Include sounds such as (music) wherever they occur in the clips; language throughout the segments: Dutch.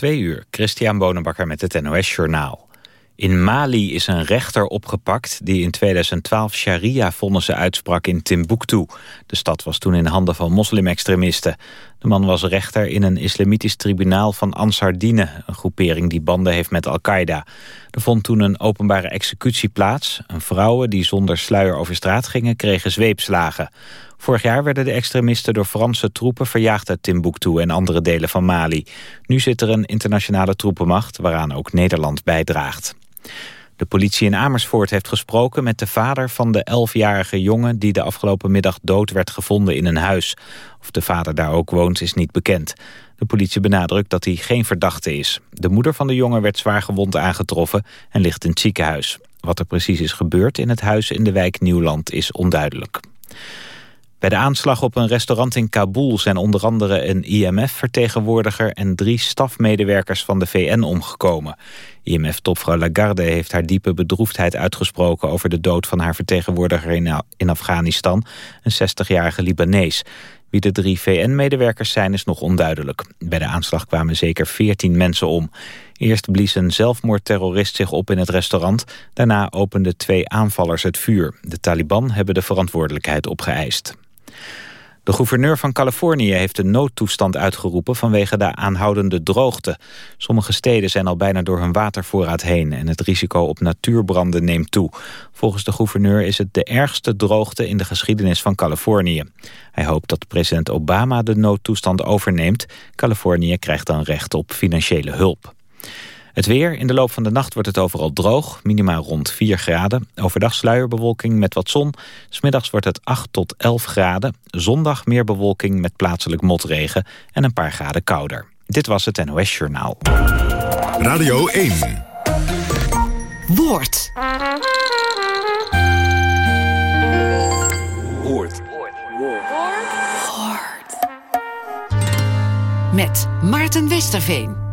Twee uur, Christian Bonenbakker met het NOS Journaal. In Mali is een rechter opgepakt die in 2012 sharia-vonnissen uitsprak in Timbuktu. De stad was toen in handen van moslimextremisten. De man was rechter in een islamitisch tribunaal van Ansar Dine... een groepering die banden heeft met Al-Qaeda. Er vond toen een openbare executie plaats. En vrouwen die zonder sluier over straat gingen kregen zweepslagen. Vorig jaar werden de extremisten door Franse troepen verjaagd uit Timbuktu en andere delen van Mali. Nu zit er een internationale troepenmacht waaraan ook Nederland bijdraagt. De politie in Amersfoort heeft gesproken met de vader van de 11-jarige jongen... die de afgelopen middag dood werd gevonden in een huis. Of de vader daar ook woont is niet bekend. De politie benadrukt dat hij geen verdachte is. De moeder van de jongen werd zwaar gewond aangetroffen en ligt in het ziekenhuis. Wat er precies is gebeurd in het huis in de wijk Nieuwland is onduidelijk. Bij de aanslag op een restaurant in Kabul zijn onder andere een IMF-vertegenwoordiger en drie stafmedewerkers van de VN omgekomen. IMF-topvrouw Lagarde heeft haar diepe bedroefdheid uitgesproken over de dood van haar vertegenwoordiger in Afghanistan, een 60-jarige Libanees. Wie de drie VN-medewerkers zijn is nog onduidelijk. Bij de aanslag kwamen zeker 14 mensen om. Eerst blies een zelfmoordterrorist zich op in het restaurant. Daarna openden twee aanvallers het vuur. De Taliban hebben de verantwoordelijkheid opgeëist. De gouverneur van Californië heeft een noodtoestand uitgeroepen vanwege de aanhoudende droogte. Sommige steden zijn al bijna door hun watervoorraad heen en het risico op natuurbranden neemt toe. Volgens de gouverneur is het de ergste droogte in de geschiedenis van Californië. Hij hoopt dat president Obama de noodtoestand overneemt. Californië krijgt dan recht op financiële hulp. Het weer. In de loop van de nacht wordt het overal droog. Minimaal rond 4 graden. Overdag sluierbewolking met wat zon. Smiddags wordt het 8 tot 11 graden. Zondag meer bewolking met plaatselijk motregen. En een paar graden kouder. Dit was het NOS Journaal. Radio 1. Woord. Woord. Woord. Met Maarten Westerveen.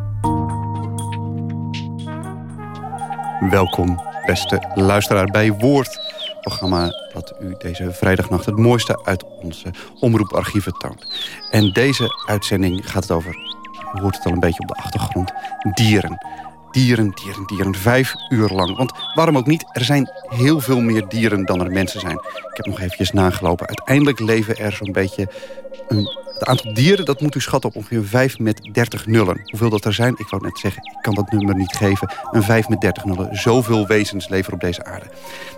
Welkom, beste luisteraar bij Woord. Programma dat u deze vrijdagnacht het mooiste uit onze omroeparchieven toont. En deze uitzending gaat het over, u hoort het al een beetje op de achtergrond, dieren. Dieren, dieren, dieren, vijf uur lang. Want waarom ook niet, er zijn heel veel meer dieren dan er mensen zijn. Ik heb nog eventjes nagelopen. Uiteindelijk leven er zo'n beetje een het aantal dieren dat moet u schatten op ongeveer 5 met 30 nullen. Hoeveel dat er zijn, ik wou net zeggen, ik kan dat nummer niet geven. Een 5 met 30 nullen. Zoveel wezens leven op deze aarde.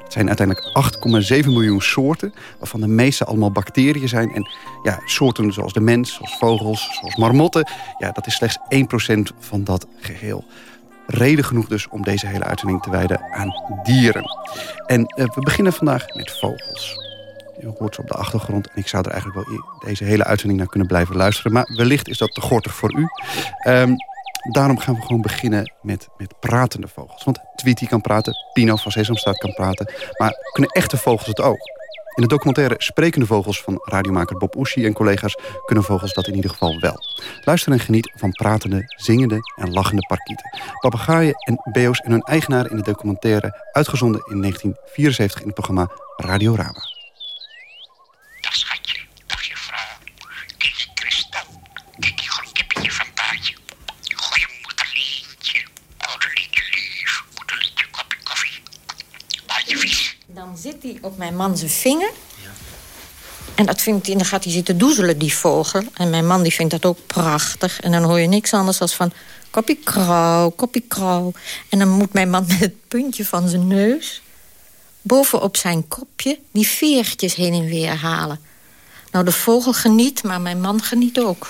Het zijn uiteindelijk 8,7 miljoen soorten, waarvan de meeste allemaal bacteriën zijn. En ja, soorten zoals de mens, zoals vogels, zoals marmotten, ja, dat is slechts 1% van dat geheel. Reden genoeg dus om deze hele uitzending te wijden aan dieren. En uh, we beginnen vandaag met vogels. Je hoort ze op de achtergrond. En ik zou er eigenlijk wel deze hele uitzending naar kunnen blijven luisteren. Maar wellicht is dat te gortig voor u. Um, daarom gaan we gewoon beginnen met, met pratende vogels. Want Tweety kan praten, Pino van Sesamstraat kan praten. Maar kunnen echte vogels het ook? In de documentaire Sprekende Vogels van radiomaker Bob Oeschie en collega's... kunnen vogels dat in ieder geval wel. Luister en geniet van pratende, zingende en lachende parkieten. Papegaaien en beo's en hun eigenaar in de documentaire... uitgezonden in 1974 in het programma Radio Dan zit hij op mijn man zijn vinger. En, dat vindt hij, en dan gaat hij zitten doezelen, die vogel. En mijn man die vindt dat ook prachtig. En dan hoor je niks anders dan van... Koppie krauw, koppie krauw. En dan moet mijn man (laughs) met het puntje van zijn neus bovenop zijn kopje die veertjes heen en weer halen. Nou, de vogel geniet, maar mijn man geniet ook.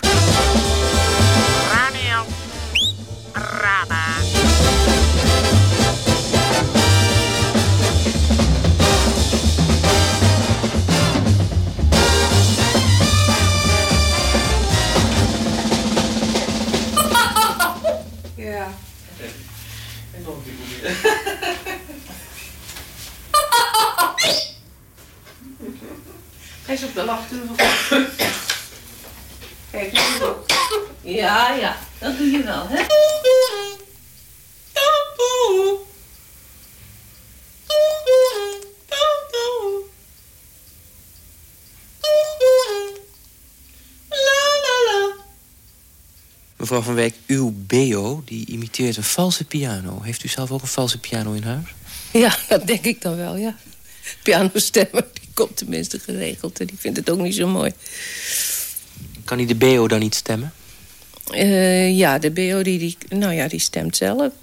Hij is op de lach Kijk, dat doe ook. Ja, ja, dat doe je wel, hè? Mevrouw van Wijk, uw BO die imiteert een valse piano. Heeft u zelf ook een valse piano in huis? Ja, (laughs) dat denk ik dan wel, ja. Pianostemmer, die komt tenminste geregeld. En die vindt het ook niet zo mooi. Kan hij de BO dan niet stemmen? Eh, ja, de BO die, die, nou ja, die stemt zelf.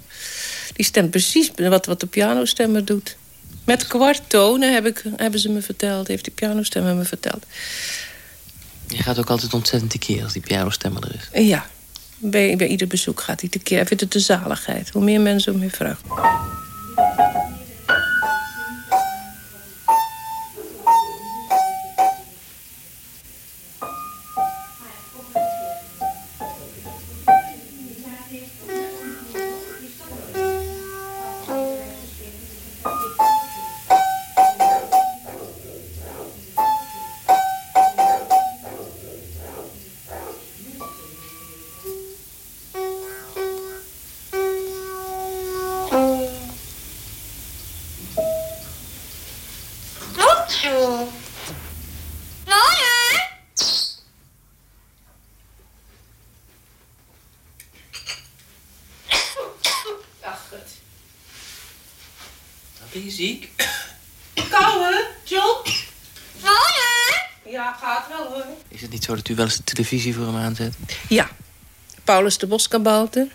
Die stemt precies wat, wat de pianostemmer doet. Met kwarttonen heb ik, hebben ze me verteld. Heeft die pianostemmer me verteld. Je gaat ook altijd ontzettend tekeer als die pianostemmer er is. Ja, bij, bij ieder bezoek gaat hij tekeer. Hij vindt het de zaligheid. Hoe meer mensen, hoe meer vragen. Ben je ziek? Kouwe, John? Ja, gaat wel hoor. Is het niet zo dat u wel eens de televisie voor hem aanzet? Ja, Paulus de Boskabouter.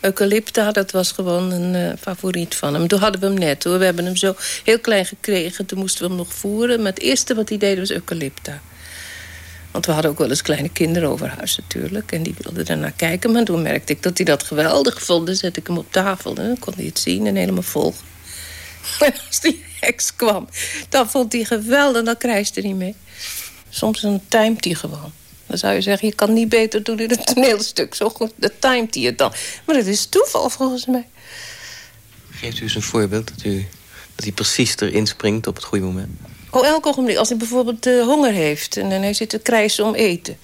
Eucalypta, dat was gewoon een eh, favoriet van hem. Toen hadden we hem net hoor. We hebben hem zo heel klein gekregen. Toen moesten we hem nog voeren. Maar het eerste wat hij deed was Eucalypta. Want we hadden ook wel eens kleine kinderen over huis natuurlijk. En die wilden ernaar kijken. Maar toen merkte ik dat hij dat geweldig vond. Dan zette ik hem op tafel. En dan kon hij het zien en helemaal volgen. (laughs) En als die heks kwam, dan vond hij geweldig. Dan krijste hij mee. Soms dan timed hij gewoon. Dan zou je zeggen, je kan niet beter doen in een toneelstuk. Zo goed, dan timed hij het dan. Maar dat is toeval volgens mij. Geeft u eens een voorbeeld dat, u, dat hij precies erin springt op het goede moment. Oh, elk ogenblik. Als hij bijvoorbeeld eh, honger heeft en, en hij zit te krijsen om eten.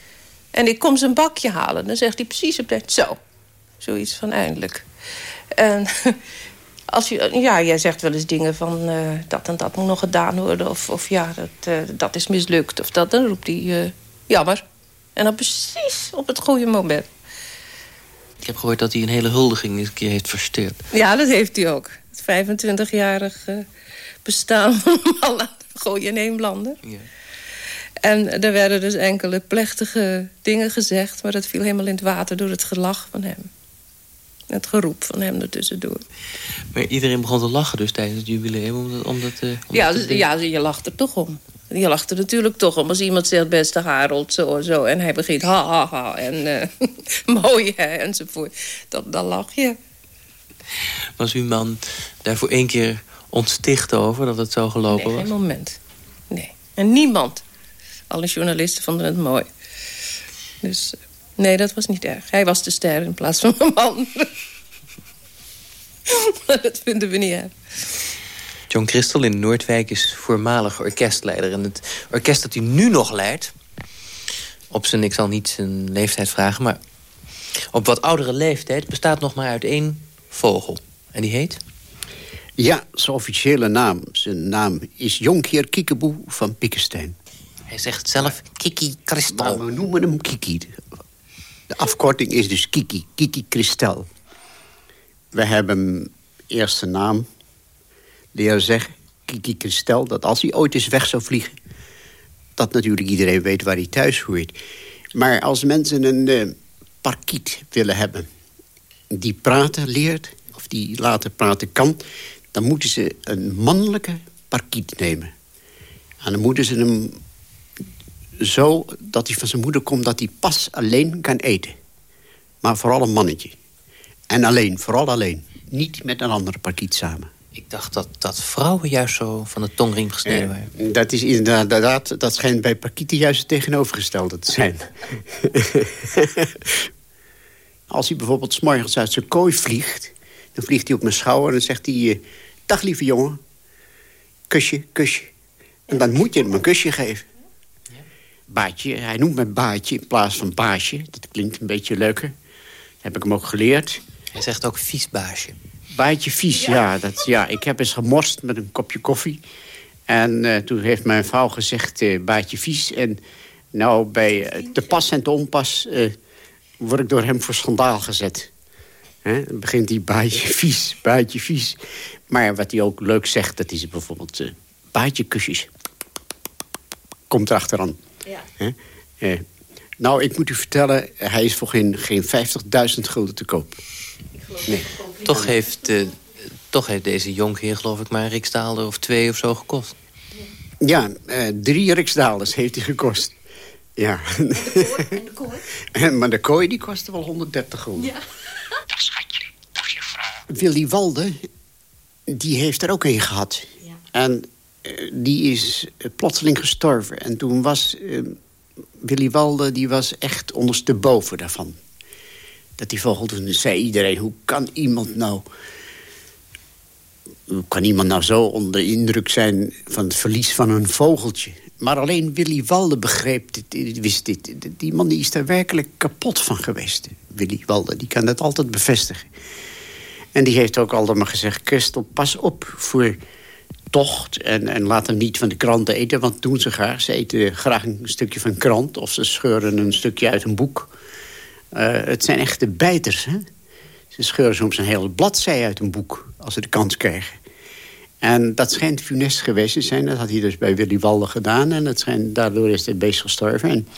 En ik kom zijn bakje halen, dan zegt hij precies op tijd zo. Zoiets van eindelijk. En als je, ja, jij zegt wel eens dingen van eh, dat en dat moet nog gedaan worden. Of, of ja, dat, eh, dat is mislukt. Of dat, dan roept hij eh, jammer. En dan precies op het goede moment. Ik heb gehoord dat hij een hele huldiging een keer heeft versteurd. Ja, dat heeft hij ook. Het 25-jarig bestaan (laughs) van alle gooien in één blander. Ja. En er werden dus enkele plechtige dingen gezegd... maar dat viel helemaal in het water door het gelach van hem. Het geroep van hem ertussendoor. Maar iedereen begon te lachen dus tijdens het jubileum. Omdat, omdat, eh, omdat Ja, het dus- ja, je lacht er toch om. Je lacht er natuurlijk toch om. Als iemand zegt, beste Harold, zo en zo. En hij begint, ha, ha, ha. En eh, (laughs) mooi, hè, enzovoort. Dan, dan lach je. Was uw man daarvoor één keer ontsticht over dat het zo gelopen Nee, was? geen moment. Nee. En niemand. Alle journalisten vonden het mooi. Dus eh, nee, dat was niet erg. Hij was de ster in plaats van mijn man. (laughs) Maar dat vinden we niet erg. John Christel in Noordwijk is voormalig orkestleider. En het orkest dat hij nu nog leidt... op zijn, ik zal niet zijn leeftijd vragen... maar op wat oudere leeftijd bestaat nog maar uit één vogel. En die heet? Ja, zijn officiële naam. Zijn naam is Jonkheer Kiekeboe van Piekestein. Hij zegt zelf Kiki Maar Kristal. we noemen hem Kiki. De afkorting is dus Kiki. Kiki Kristal. We hebben eerste naam leren zeggen. Kiki Kristal. Dat als hij ooit eens weg zou vliegen... dat natuurlijk iedereen weet waar hij thuis hoort. Maar als mensen een eh, parkiet willen hebben... die praten leert, of die later praten kan... dan moeten ze een mannelijke parkiet nemen. En dan moeten ze hem zo dat hij van zijn moeder komt... dat hij pas alleen kan eten. Maar vooral een mannetje. En alleen, vooral alleen. Niet met een andere parkiet samen. Ik dacht dat, dat vrouwen juist zo van de tongriem gesneden waren. Eh, dat is inderdaad, dat schijnt bij parkieten juist het tegenovergestelde te zijn. (laughs) Als hij bijvoorbeeld 's morgens uit zijn kooi vliegt... dan vliegt hij op mijn schouder en dan zegt hij... eh, Dag lieve jongen. Kusje, kusje. En dan moet je hem een kusje geven. Baatje, hij noemt me baatje in plaats van baasje. Dat klinkt een beetje leuker. Dat heb ik hem ook geleerd. Hij zegt ook vies baasje. Baatje vies, ja. dat, ja. Ik heb eens gemorst met een kopje koffie. En eh, toen heeft mijn vrouw gezegd, eh baatje vies. En nou, bij eh, te pas en te onpas word ik door hem voor schandaal gezet. Dan begint hij baadje vies, baadje vies. Maar wat hij ook leuk zegt, dat is bijvoorbeeld uh, baadje kusjes. Komt erachteraan. Ja. Hè? Eh, nou, ik moet u vertellen, hij is voor geen, geen 50.000 gulden te koop. Nee. Toch heeft, eh, toch heeft deze jonkheer, geloof ik, maar een riksdaalder of twee of zo gekost. Ja, eh, drie riksdaalders heeft hij gekost. Ja. En de kooi? (laughs) maar de kooi die kostte wel 130 gulden. Ja. (laughs) Dag schatje, dag juffrouw. Willy Walde, die heeft er ook een gehad. Ja. En eh, die is eh, plotseling gestorven. En toen was eh, Willy Walde, die was echt ondersteboven daarvan. Dat die vogel, toen zei iedereen, hoe kan iemand nou... Hoe kan iemand nou zo onder de indruk zijn van het verlies van een vogeltje? Maar alleen Willy Walde begreep dit, wist dit. Die man die is daar werkelijk kapot van geweest. Willy Walde, die kan dat altijd bevestigen. En die heeft ook altijd maar gezegd... Christel, pas op voor tocht en, en laat hem niet van de kranten eten. Want doen ze graag. Ze eten graag een stukje van krant... of ze scheuren een stukje uit een boek. Uh, het zijn echte bijters, hè? Ze scheuren soms een hele bladzij uit een boek... als ze de kans krijgen. En dat schijnt funest geweest te zijn. Dat had hij dus bij Willy Walde gedaan. En dat schijnt, daardoor is dit beest gestorven. En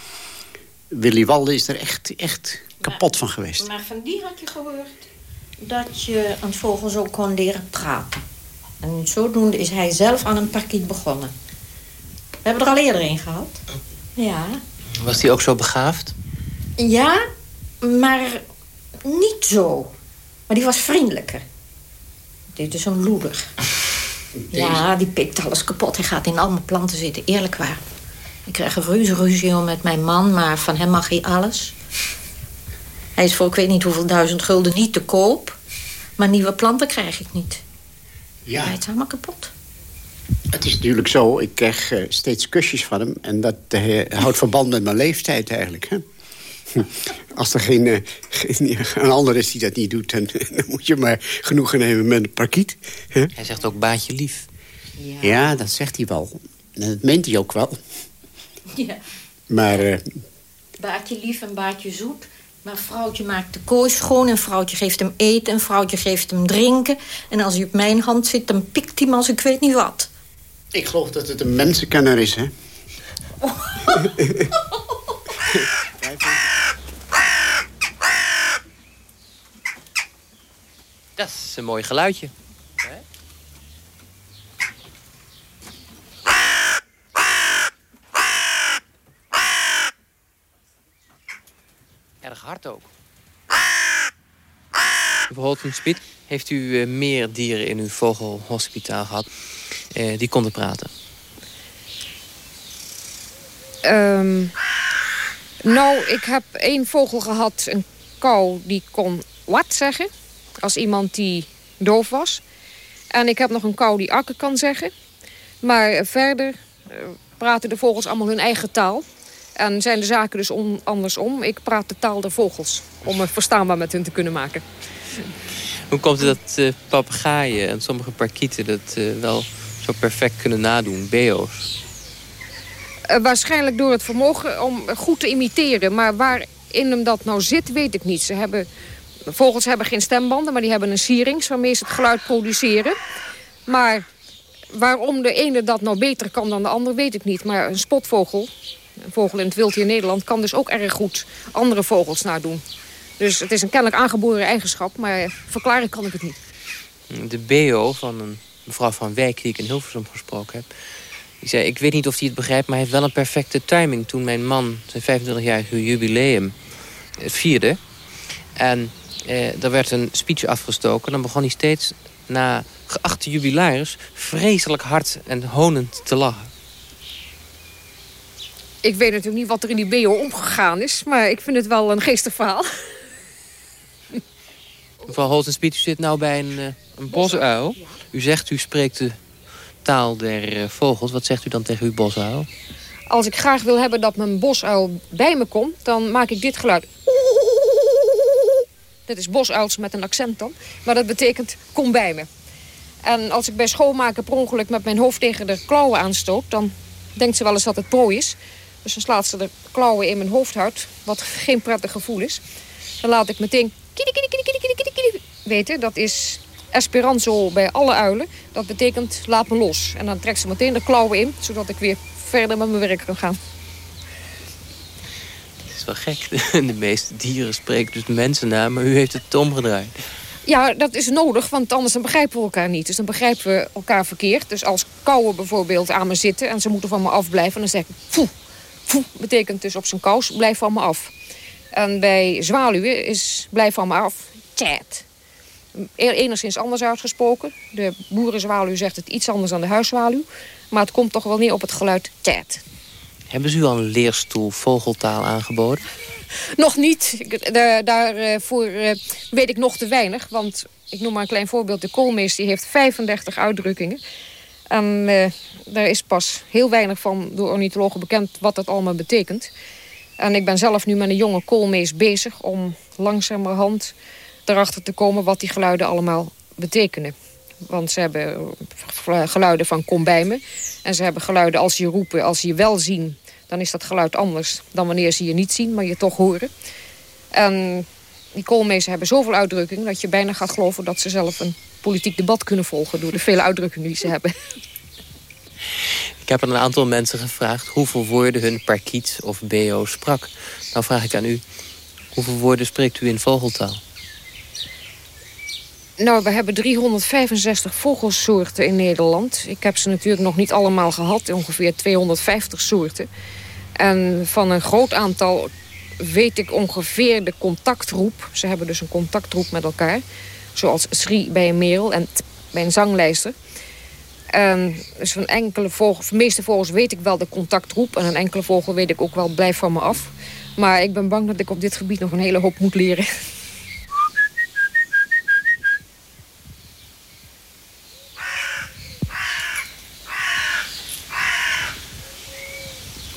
Willy Walde is er echt, echt kapot van geweest. Maar van die had je gehoord dat je een vogel zo kon leren praten. En zodoende is hij zelf aan een parkiet begonnen. We hebben er al eerder een gehad. Ja. Was hij ook zo begaafd? Ja, maar niet zo. Maar die was vriendelijker. Dit is een loeder. (laughs) Ja, die pikt alles kapot. Hij gaat in al mijn planten zitten, eerlijk waar. Ik krijg een reuze ruzie om met mijn man, maar van hem mag hij alles. Hij is voor ik weet niet hoeveel duizend gulden niet te koop. Maar nieuwe planten krijg ik niet. Ja. Hij is helemaal kapot. Het is natuurlijk zo, ik krijg uh, steeds kusjes van hem... en dat uh, houdt verband met mijn leeftijd eigenlijk. Hè? (laughs) Als er geen, uh, geen, een ander is die dat niet doet... dan, (laughs) dan moet je maar genoegen nemen met een parkiet. Hè? Hij zegt ook baatje lief. Ja. Ja, dat zegt hij wel. En dat meent hij ook wel. ja. Maar Baatje lief en baatje zoet. Maar vrouwtje maakt de kooi schoon en vrouwtje geeft hem eten... en vrouwtje geeft hem drinken. En als hij op mijn hand zit, dan pikt hij hem als ik weet niet wat. ik geloof dat het een mensenkenner is, hè? (laughs) Dat is een mooi geluidje. Erg hard ook. Mevrouw Spit, heeft u eh, meer dieren in uw vogelhospitaal gehad eh, die konden praten? Ehm, nou, ik heb één vogel gehad, een kou, die kon wat zeggen. Als iemand die doof was. En ik heb nog een kou die akker kan zeggen. Maar eh, verder praten de vogels allemaal hun eigen taal. En zijn de zaken dus on- andersom. Ik praat de taal der vogels. Om het verstaanbaar met hun te kunnen maken. Hoe komt het dat eh papegaaien en sommige parkieten dat eh, wel zo perfect kunnen nadoen? Beo's. Eh, waarschijnlijk door het vermogen om goed te imiteren. Maar waarin hem dat nou zit, weet ik niet. Ze hebben, vogels hebben geen stembanden, maar die hebben een sierings... waarmee ze het geluid produceren. Maar waarom de ene dat nou beter kan dan de ander, weet ik niet. Maar een spotvogel, een vogel in het wild hier in Nederland... kan dus ook erg goed andere vogels nadoen. Dus het is een kennelijk aangeboren eigenschap, maar verklaren kan ik het niet. De BO van een mevrouw van Wijk die ik in Hilversum gesproken heb... die zei, ik weet niet of hij het begrijpt... maar hij heeft wel een perfecte timing toen mijn man zijn 25-jarige jubileum eh, vierde. En eh, er werd een speech afgestoken. Dan begon hij steeds na geachte jubilaris... vreselijk hard en honend te lachen. Ik weet natuurlijk niet wat er in die BO omgegaan is... maar ik vind het wel een geestig verhaal. Mevrouw Holtenspiet, u zit nou bij een, eh, een bosuil. U zegt u spreekt de taal der eh, vogels. Wat zegt u dan tegen uw bosuil? Als ik graag wil hebben dat mijn bosuil bij me komt... dan maak ik dit geluid. Dat is bosuils met een accent dan. Maar dat betekent kom bij me. En als ik bij schoonmaken per ongeluk met mijn hoofd tegen de klauwen aanstoot... dan denkt ze wel eens dat het prooi is. Dus dan slaat ze de klauwen in mijn hoofd uit, wat geen prettig gevoel is. dan laat ik meteen kidi, kidi, kidi, kidi, kidi, kidi, kidi weten. Dat is Esperanto bij alle uilen. Dat betekent laat me los. En dan trekt ze meteen de klauwen in, zodat ik weer verder met mijn werk kan gaan. Het is wel gek. (laughs) De meeste dieren spreken dus mensen na, maar u heeft het omgedraaid. Ja, dat is nodig, want anders dan begrijpen we elkaar niet. Dus dan begrijpen we elkaar verkeerd. Dus als kauwen bijvoorbeeld aan me zitten en ze moeten van me afblijven... dan zeg ik. Foe betekent dus op zijn kous, blijf van me af. En bij zwaluwen is blijf van me af, chat. Enigszins anders uitgesproken. De boerenzwaluw zegt het iets anders dan de huiszwaluw. Maar het komt toch wel neer op het geluid chat. Hebben ze u al een leerstoel vogeltaal aangeboden? Nog niet. Daarvoor eh, weet ik nog te weinig. Want ik noem maar een klein voorbeeld. De koolmees die heeft 35 uitdrukkingen. En eh, daar is pas heel weinig van door ornithologen bekend wat dat allemaal betekent. En ik ben zelf nu met een jonge koolmees bezig om langzamerhand erachter te komen wat die geluiden allemaal betekenen. Want ze hebben eh, geluiden van kom bij me. En ze hebben geluiden als je roepen, als je wel zien... dan is dat geluid anders dan wanneer ze je niet zien, maar je toch horen. En die koolmezen hebben zoveel uitdrukkingen... dat je bijna gaat geloven dat ze zelf een politiek debat kunnen volgen... door de vele uitdrukkingen die ze hebben. Ik heb aan een aantal mensen gevraagd hoeveel woorden hun parkiet of BO sprak. Nou vraag ik aan u, hoeveel woorden spreekt u in vogeltaal? Nou, we hebben 365 vogelsoorten in Nederland. Ik heb ze natuurlijk nog niet allemaal gehad, ongeveer 250 soorten. En van een groot aantal weet ik ongeveer de contactroep. Ze hebben dus een contactroep met elkaar. Zoals Sri bij een merel en t bij een zanglijster. En dus van enkele vogels, de meeste vogels weet ik wel de contactroep. En een enkele vogel weet ik ook wel, blijf van me af. Maar ik ben bang dat ik op dit gebied nog een hele hoop moet leren.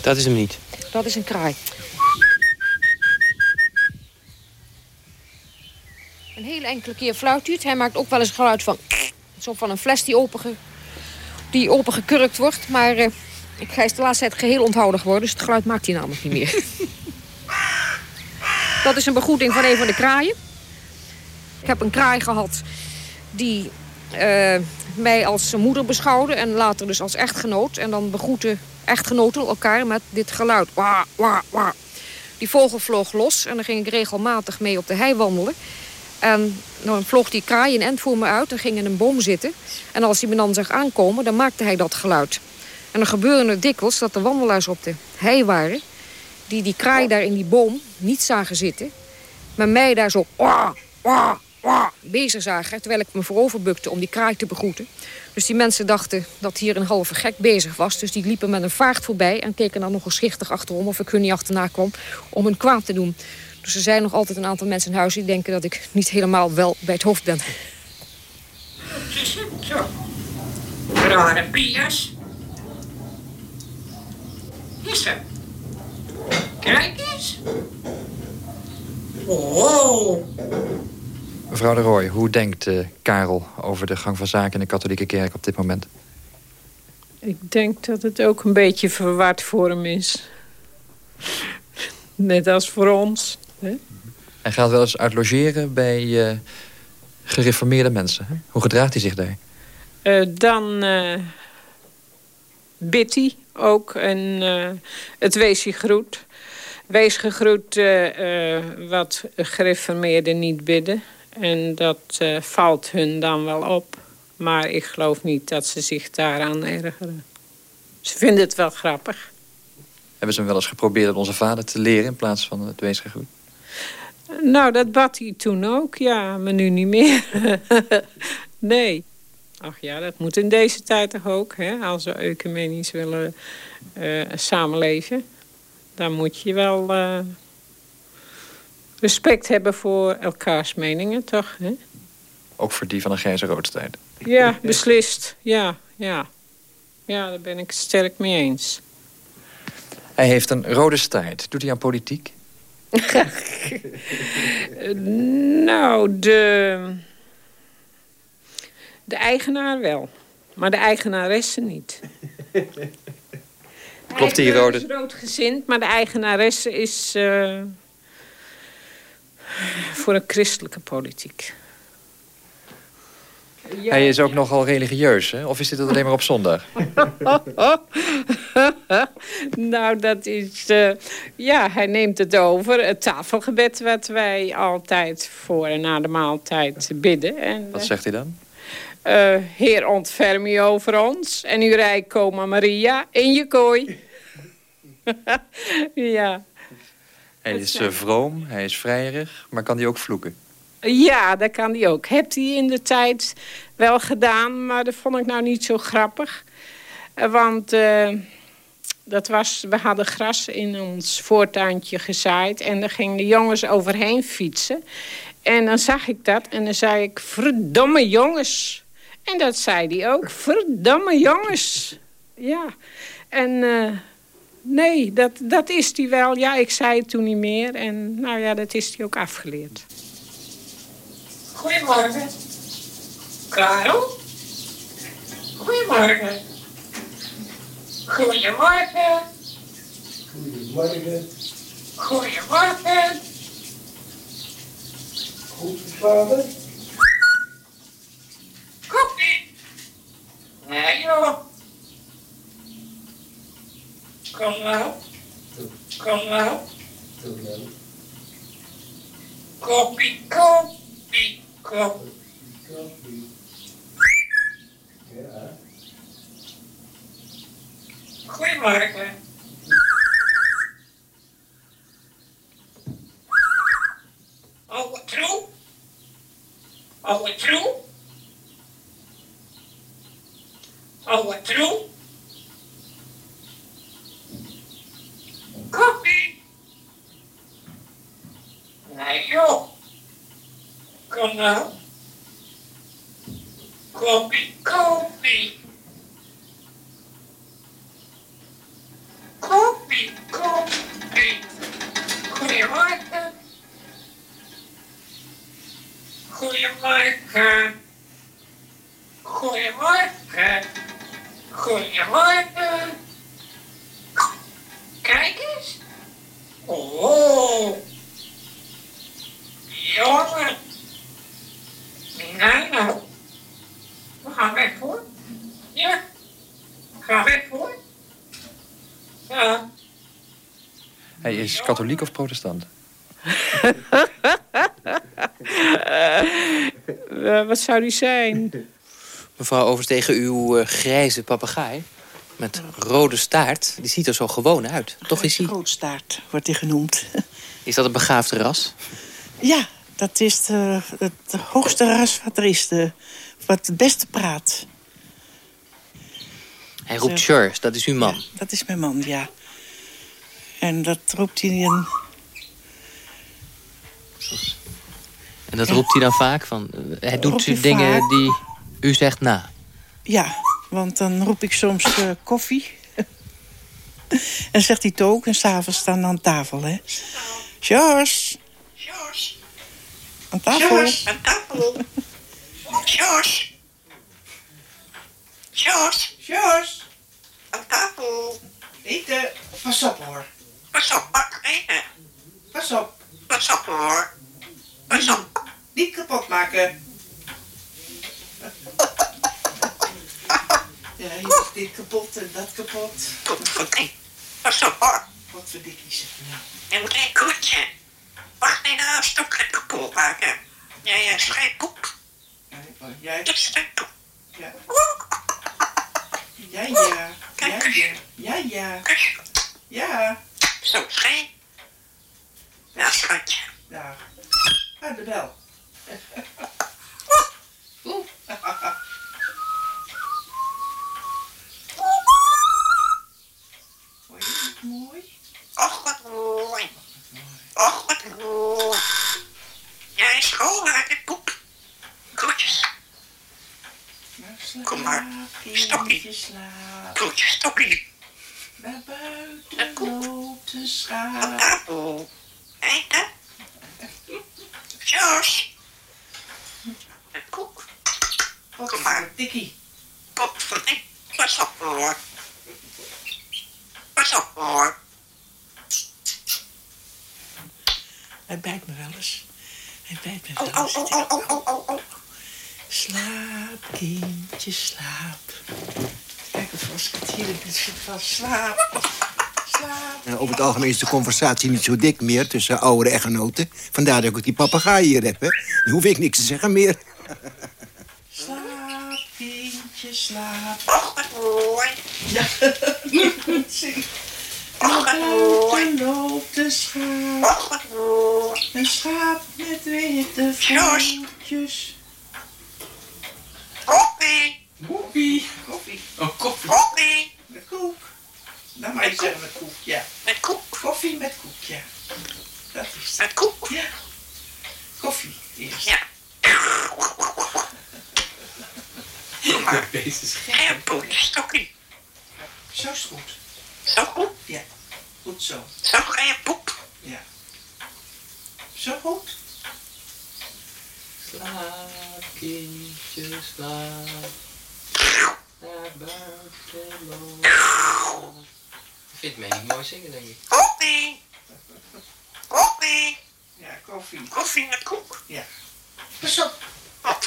Dat is hem niet. Dat is een kraai. Enkele keer fluit hij maakt ook wel eens geluid van... (tsk) Zo van een fles die, openge, die opengekurkt wordt. Maar eh, ik ga is de laatste tijd geheel onthouden geworden. Dus het geluid maakt hij namelijk niet meer. (laughs) Dat is een begroeting van een van de kraaien. Ik heb een kraai gehad die eh, mij als moeder beschouwde... en later dus als echtgenoot. En dan begroeten echtgenoten elkaar met dit geluid. Wa, wa, wa. Die vogel vloog los en dan ging ik regelmatig mee op de hei wandelen. En dan vloog die kraai een end voor me uit en ging in een boom zitten. En als hij me dan zag aankomen, dan maakte hij dat geluid. En dan gebeurde het dikwijls dat de wandelaars op de hei waren... die die kraai daar in die boom niet zagen zitten... maar mij daar zo wa, wa, wa, bezig zagen... terwijl ik me voorover bukte om die kraai te begroeten. Dus die mensen dachten dat hier een halve gek bezig was. Dus die liepen met een vaart voorbij en keken dan nog eens schichtig achterom... of ik hun niet achterna kwam om hun kwaad te doen. Dus er zijn nog altijd een aantal mensen in huis die denken dat ik niet helemaal wel bij het hoofd ben. Zo. Rare biers. Is er? Kijk eens. Oh. Mevrouw de Rooij, hoe denkt eh, Karel over de gang van zaken in de katholieke kerk op dit moment? Ik denk dat het ook een beetje verward voor hem is. Net als voor ons. Hè? Hij gaat wel eens uit logeren bij eh, gereformeerde mensen. Hè? Hoe gedraagt hij zich daar? Eh, dan eh bidt hij ook en het wees je groet. Wees gegroet wat gereformeerden niet bidden. En dat valt hun dan wel op. Maar ik geloof niet dat ze zich daaraan ergeren. Ze vinden het wel grappig. Hebben ze hem wel eens geprobeerd om onze vader te leren... in plaats van het wees gegroet? Nou, dat bad hij toen ook, ja, maar nu niet meer. (laughs) nee. Ach ja, dat moet in deze tijd toch ook, hè? Als we ecumenisch willen eh, samenleven. Dan moet je wel eh, respect hebben voor elkaars meningen, toch? Hè? Ook voor die van een grijze roodstijd. Ja, beslist. Ja, ja. Ja, daar ben ik sterk mee eens. Hij heeft een rode staart. Doet hij aan politiek? (laughs) Nou, de... De eigenaar wel. Maar de eigenaresse niet. (laughs) Klopt die rode... is roodgezind, maar de eigenaresse is... eh, voor een christelijke politiek. Hij is ook nogal religieus, hè? Of is dit alleen maar op zondag? (laughs) nou, dat is... eh, ja, hij neemt het over. Het tafelgebed wat wij altijd voor en na de maaltijd bidden. En, Wat zegt hij dan? eh, Heer, ontferm u over ons. En uw rijk komen, Maria, in je kooi. (laughs) ja. Hij is eh, vroom, hij is vrijerig, maar kan hij ook vloeken? Ja, dat kan hij ook. Hebt hij in de tijd wel gedaan, maar dat vond ik nou niet zo grappig. Eh, Want eh, dat was, we hadden gras in ons voortuintje gezaaid... en daar gingen de jongens overheen fietsen. En dan zag ik dat en dan zei ik, verdomme jongens. En dat zei hij ook, (laughs) verdomme jongens. Ja, en... eh, Nee, dat, dat is hij wel. Ja, ik zei het toen niet meer. En nou ja, dat is hij ook afgeleerd. Goedemorgen. Karel? Goedemorgen. Goedemorgen. Goedemorgen. Goedemorgen. Goed, vader? Koffie. Nee joh. Kom nou. Kom nou. Tot nou. Koppie, koppie, koppie. Koffie. Ja. Goedemorgen. Oude troep. Oude troep. Oude troep. Koffie. Nee joh. Kom nou. Koffie, koffie. Koffie, koffie. Goedemorgen. Goedemorgen. Goedemorgen. Goedemorgen. Kijk eens. Oh. Jongen. Nou. We gaan weg hoor. Ja. Ga weg hoor. Ja. Hij is katholiek of protestant? (laughs) Eh, wat zou die zijn? Mevrouw Overstegen, uw eh, grijze papegaai met rode staart, die ziet er zo gewoon uit. Toch is hij... Grootstaart wordt hij genoemd. Is dat een begaafd ras? Ja, dat is de, het hoogste ras wat er is. De, wat het beste praat. Hij roept Charles, dat is uw man. Dat is mijn man, ja. En dat roept hij een... En dat roept hij dan vaak? Van, eh, hij doet hij dingen vaak. die u zegt na. Ja, want dan roep ik soms eh, koffie. (laughs) en zegt hij het ook. En s'avonds staan aan tafel, hè. Jos. Aan tafel. Jos, aan tafel. Jos. Jos. Sjors, Aan tafel. eten. Pas op, hoor. Pas op, pak. Pas op. Pas op hoor. Pas op. Niet kapot maken. Ja, is dit kapot en dat kapot. Potverdikkie. Pas op hoor. Wat verdikkie zeg nou. Moet geen koetje. Wacht niet nou een stukje kapot maken. Ja, ja, schijt poep. Jij, Dit is een poep. ja. Ja, ja. Ja, ja. Ja, ja. Ja. Zo, schijn. Ja, schatje. Ja. Aan de bel. Oeh. Hoor je het mooi? Och, wat mooi. Och, wat mooi. Jij schoonmaken poep. Koetjes. Kom maar. Stokkie. slaap. Koetjes, stokkie. Naar buiten loopt de Aan schaap. tafel. Eten. Jos. Een koek. Kom maar. Dikkie. Potverdikkie. Pas op hoor. Pas op hoor. Hij bijt me wel eens. Hij bijt me. Zit hij op. Slaap, kindje, slaap. Kijk of als ik het hier heb, het zit vast. Slaap. Slaap. En over het algemeen is de conversatie niet zo dik meer tussen oudere echtgenoten. Vandaar dat ik ook die papegaai hier heb, hè. Dan hoef ik niks te zeggen meer. Slaap, kindje, slaap. Ja. Zing. Buiten loopt de schaap. Een schaap met witte voetjes. Koffie. Koffie. Koffie. Oh, koffie. Koffie. Met koek. Nou, maar je zeggen met koek, ja. Met koek. Koffie met koek, ja. Dat is het. Met koek. Ja. Koffie eerst. Ja. Maar deze is gek. En poetstokkie. Zo is goed. Zo goed. Ja. Goed zo. Zo ga je poep. Ja. Zo goed. Slaap, kindje, slaap. Naar buiten lopen. Ik vind mij niet mooi zingen, denk ik. Koffie. Koffie. Ja, koffie. Koffie met koek. Ja. Pas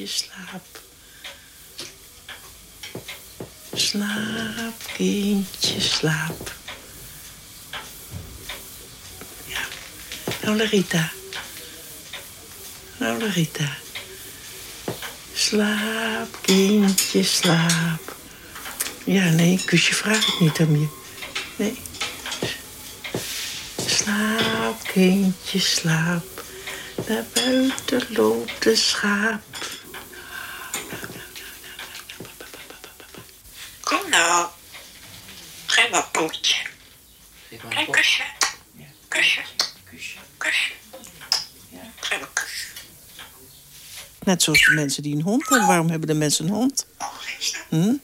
slaap. Slaap, kindje, slaap. Ja. Nou, Larita. Nou, Larita. Slaap, kindje, slaap. Ja, nee, kusje vraag ik niet aan je. Nee. Slaap, kindje, slaap. Naar buiten loopt de schaap. Kom nou. Geef maar poetje. Geef maar Een een pop. kusje. Kusje. Kusje. Geef een kusje. Net zoals de mensen die een hond hebben. Waarom hebben de mensen een hond? Hm?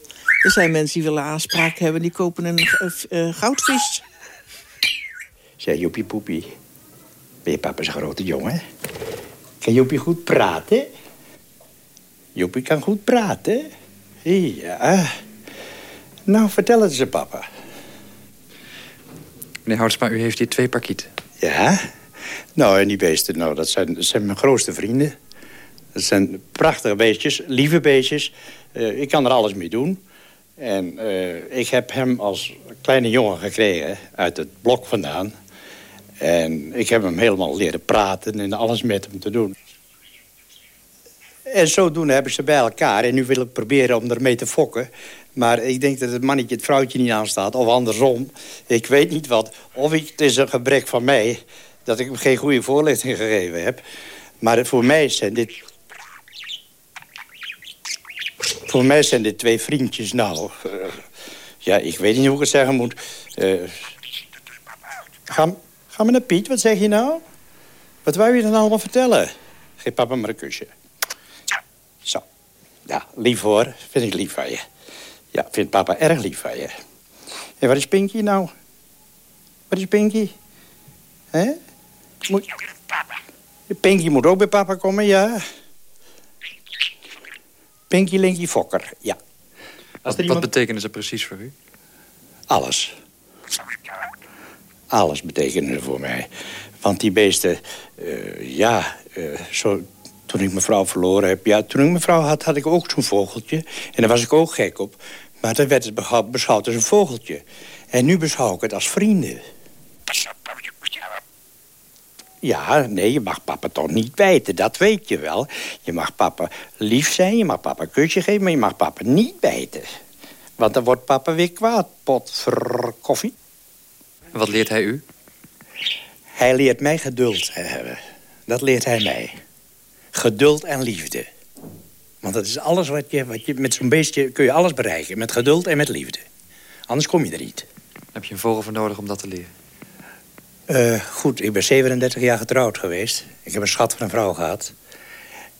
Er zijn mensen die willen aanspraak hebben. Die kopen een eh, goudvis. Zeg, Joepie Poepie. Ben je papa's grote jongen? Kan Joepie goed praten? Joepie kan goed praten? Ja. Nou, vertel het eens, papa. Meneer Houtsma, u heeft hier twee parkieten. Ja? Nou, en die beesten, nou, dat zijn, dat zijn mijn grootste vrienden. Dat zijn prachtige beestjes, lieve beestjes. Eh, ik kan er alles mee doen. En eh, ik heb hem als kleine jongen gekregen uit het blok vandaan. En ik heb hem helemaal leren praten en alles met hem te doen. En zodoende hebben ze bij elkaar. En nu wil ik proberen om ermee te fokken. Maar ik denk dat het mannetje het vrouwtje niet aanstaat. Of andersom. Ik weet niet wat. Of het is een gebrek van mij... dat ik hem geen goede voorlichting gegeven heb. Maar voor mij zijn dit... Voor mij zijn dit twee vriendjes nou. eh, ja, ik weet niet hoe ik het zeggen moet. Eh, ga, ga maar naar Piet, wat zeg je nou? Wat wou je dan allemaal vertellen? Geef papa maar een kusje. Zo. Ja, lief hoor. Vind ik lief van je. Ja, vindt papa erg lief van je. En wat is Pinky nou? Wat is Pinky? Hè? Moet... Pinky moet ook bij papa komen, ja. Pinky Linky Fokker, ja. Wat, iemand- wat betekenen ze precies voor u? Alles. Alles betekenen ze voor mij. Want die beesten, eh, ja, eh, zo, toen ik mijn vrouw verloren heb... Ja, toen ik mijn vrouw had, had ik ook zo'n vogeltje. En daar was ik ook gek op. Maar dan werd het beschouwd als een vogeltje. En nu beschouw ik het als vrienden. Ja, nee, je mag papa toch niet bijten, dat weet je wel. Je mag papa lief zijn, je mag papa een kusje geven... maar je mag papa niet bijten. Want dan wordt papa weer kwaad, pot koffie. Wat leert hij u? Hij leert mij geduld hebben. Dat leert hij mij. Geduld en liefde. Want dat is alles wat je... Wat je met zo'n beestje kun je alles bereiken. Met geduld en met liefde. Anders kom je er niet. heb je een vogel voor nodig om dat te leren? Eh, goed, ik ben 37 jaar getrouwd geweest. Ik heb een schat van een vrouw gehad.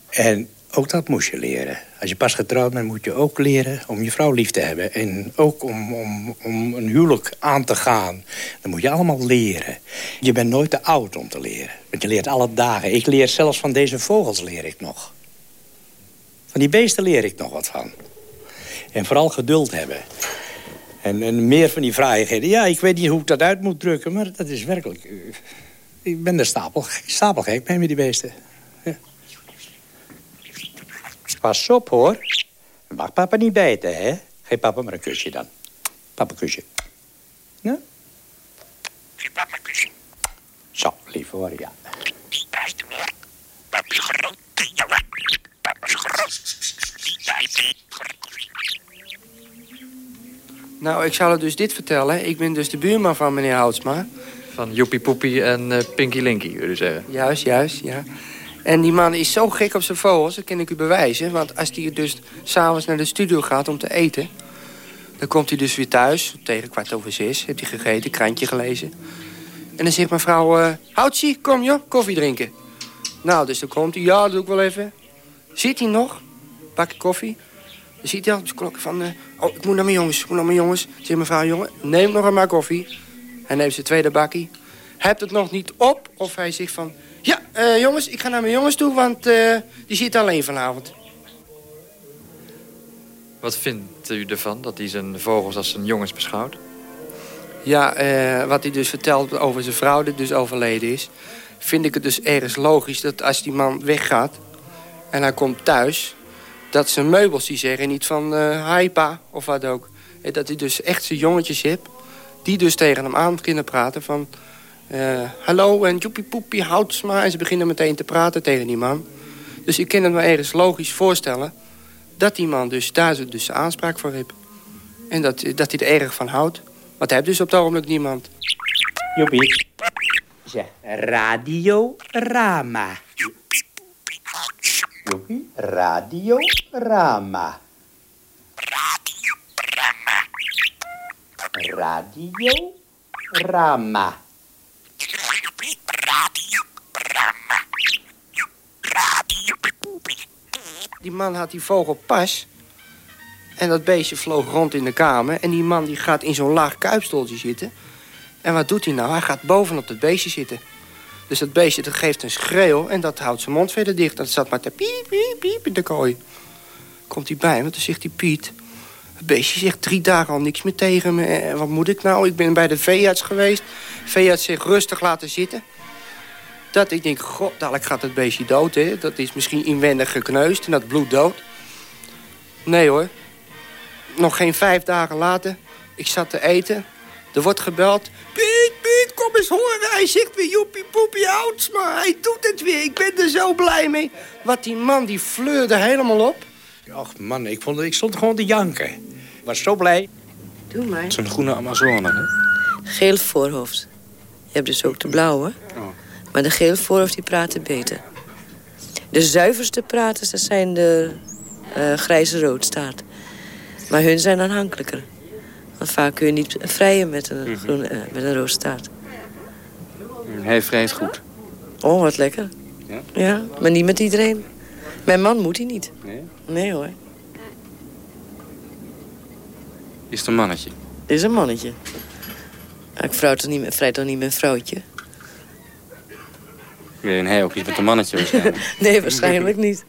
En ook dat moest je leren. Als je pas getrouwd bent, moet je ook leren om je vrouw lief te hebben. En ook om, om, om een huwelijk aan te gaan. Dat moet je allemaal leren. Je bent nooit te oud om te leren. Want je leert alle dagen. Ik leer zelfs van deze vogels leer ik nog. Van die beesten leer ik nog wat van. En vooral geduld hebben. En, en meer van die vraagheden. Ja, ik weet niet hoe ik dat uit moet drukken, maar dat is werkelijk... eh, Ik ben er stapel, stapelgek mee met die beesten. Ja. Pas op, hoor. Mag papa niet bijten, hè? Geef papa maar een kusje dan. Papa, kusje. Ja? Geef papa een kusje. Zo, lief hoor, ja. Niet bijten hoor. Papa is groot. Ja, papa is groot. Niet bijten. Nou, ik zal u dus dit vertellen. Ik ben dus de buurman van meneer Houtsma. Van Joepie Poepie en eh, Pinky Linky, jullie zeggen. Juist, juist, ja. En die man is zo gek op zijn vogels, dat kan ik u bewijzen. Want als hij dus s'avonds naar de studio gaat om te eten... dan komt hij dus weer thuis, tegen kwart over zes. Heeft hij gegeten, krantje gelezen. En dan zegt mevrouw, uh, Houtsie, kom joh, koffie drinken. Nou, dus dan komt hij, ja, dat doe ik wel even. Zit hij nog? Bakje koffie. Dan ziet hij al op zijn klok van... eh, oh, ik moet naar mijn jongens, ik moet naar mijn jongens. Zegt mevrouw, jongen, neem nog een maar koffie. Hij neemt zijn tweede bakkie. Hebt het nog niet op? Of hij zegt van... Ja, eh, jongens, ik ga naar mijn jongens toe, want eh, die zit alleen vanavond. Wat vindt u ervan dat hij zijn vogels als zijn jongens beschouwt? Ja, eh, wat hij dus vertelt over zijn vrouw die dus overleden is... vind ik het dus ergens logisch dat als die man weggaat... en hij komt thuis... dat zijn meubels die zeggen niet van eh hi pa of wat ook. Eh, Dat hij dus echt zijn jongetjes hebt... die dus tegen hem aan beginnen praten van... eh, hallo en joepie poepie houtsma. En ze beginnen meteen te praten tegen die man. Dus ik kan het me ergens logisch voorstellen... dat die man dus daar dus de aanspraak voor heeft. En dat, dat hij er erg van houdt. Want hij heeft dus op het ogenblik niemand. Joepie. Zeg, Radio Rama. Joepie, Radio Rama. Radio Rama. Die man had die vogel pas. En dat beestje vloog rond in de kamer. En die man die gaat in zo'n laag kuipstoeltje zitten. En wat doet hij nou? Hij gaat bovenop het beestje zitten. Dus dat beestje dat geeft een schreeuw en dat houdt zijn mond verder dicht. Dat zat maar te piep, piep, piep in de kooi. Komt hij bij me, dan zegt hij Piet... Het beestje zegt drie dagen al niks meer tegen me. Eh, Wat moet ik nou? Ik ben bij de veearts geweest. Veearts zegt rustig laten zitten. Dat ik denk, god, dadelijk gaat het beestje dood, hè. Dat is misschien inwendig gekneusd en dat bloed dood. Nee hoor. Nog geen vijf dagen later, ik zat te eten. Er wordt gebeld. Piet, Piet, kom eens horen. Hij zegt weer joepie poepie ouds, maar hij doet het weer. Ik ben er zo blij mee. Wat die man, die fleurde helemaal op. Och man, ik, vond, ik stond gewoon te janken. Ik was zo blij. Doe maar. Zo'n groene Amazone, hè? Geel voorhoofd. Je hebt dus ook de blauwe. Maar de geel voorhoofd die praten beter. De zuiverste praters, dat zijn de eh, grijze roodstaart. Maar hun zijn aanhankelijker. Want vaak kun je niet vrijen met een, groene, eh, met een roodstaart. Hij vreet goed. Oh, wat lekker. Ja? Ja, maar niet met iedereen. Mijn man moet hij niet. Nee? Nee hoor. Is het een mannetje? Is een mannetje. Ik vrouw toch niet, vrij toch niet met een vrouwtje? Nee, en hij ook iets met een mannetje (laughs) waarschijnlijk. Nee, waarschijnlijk niet.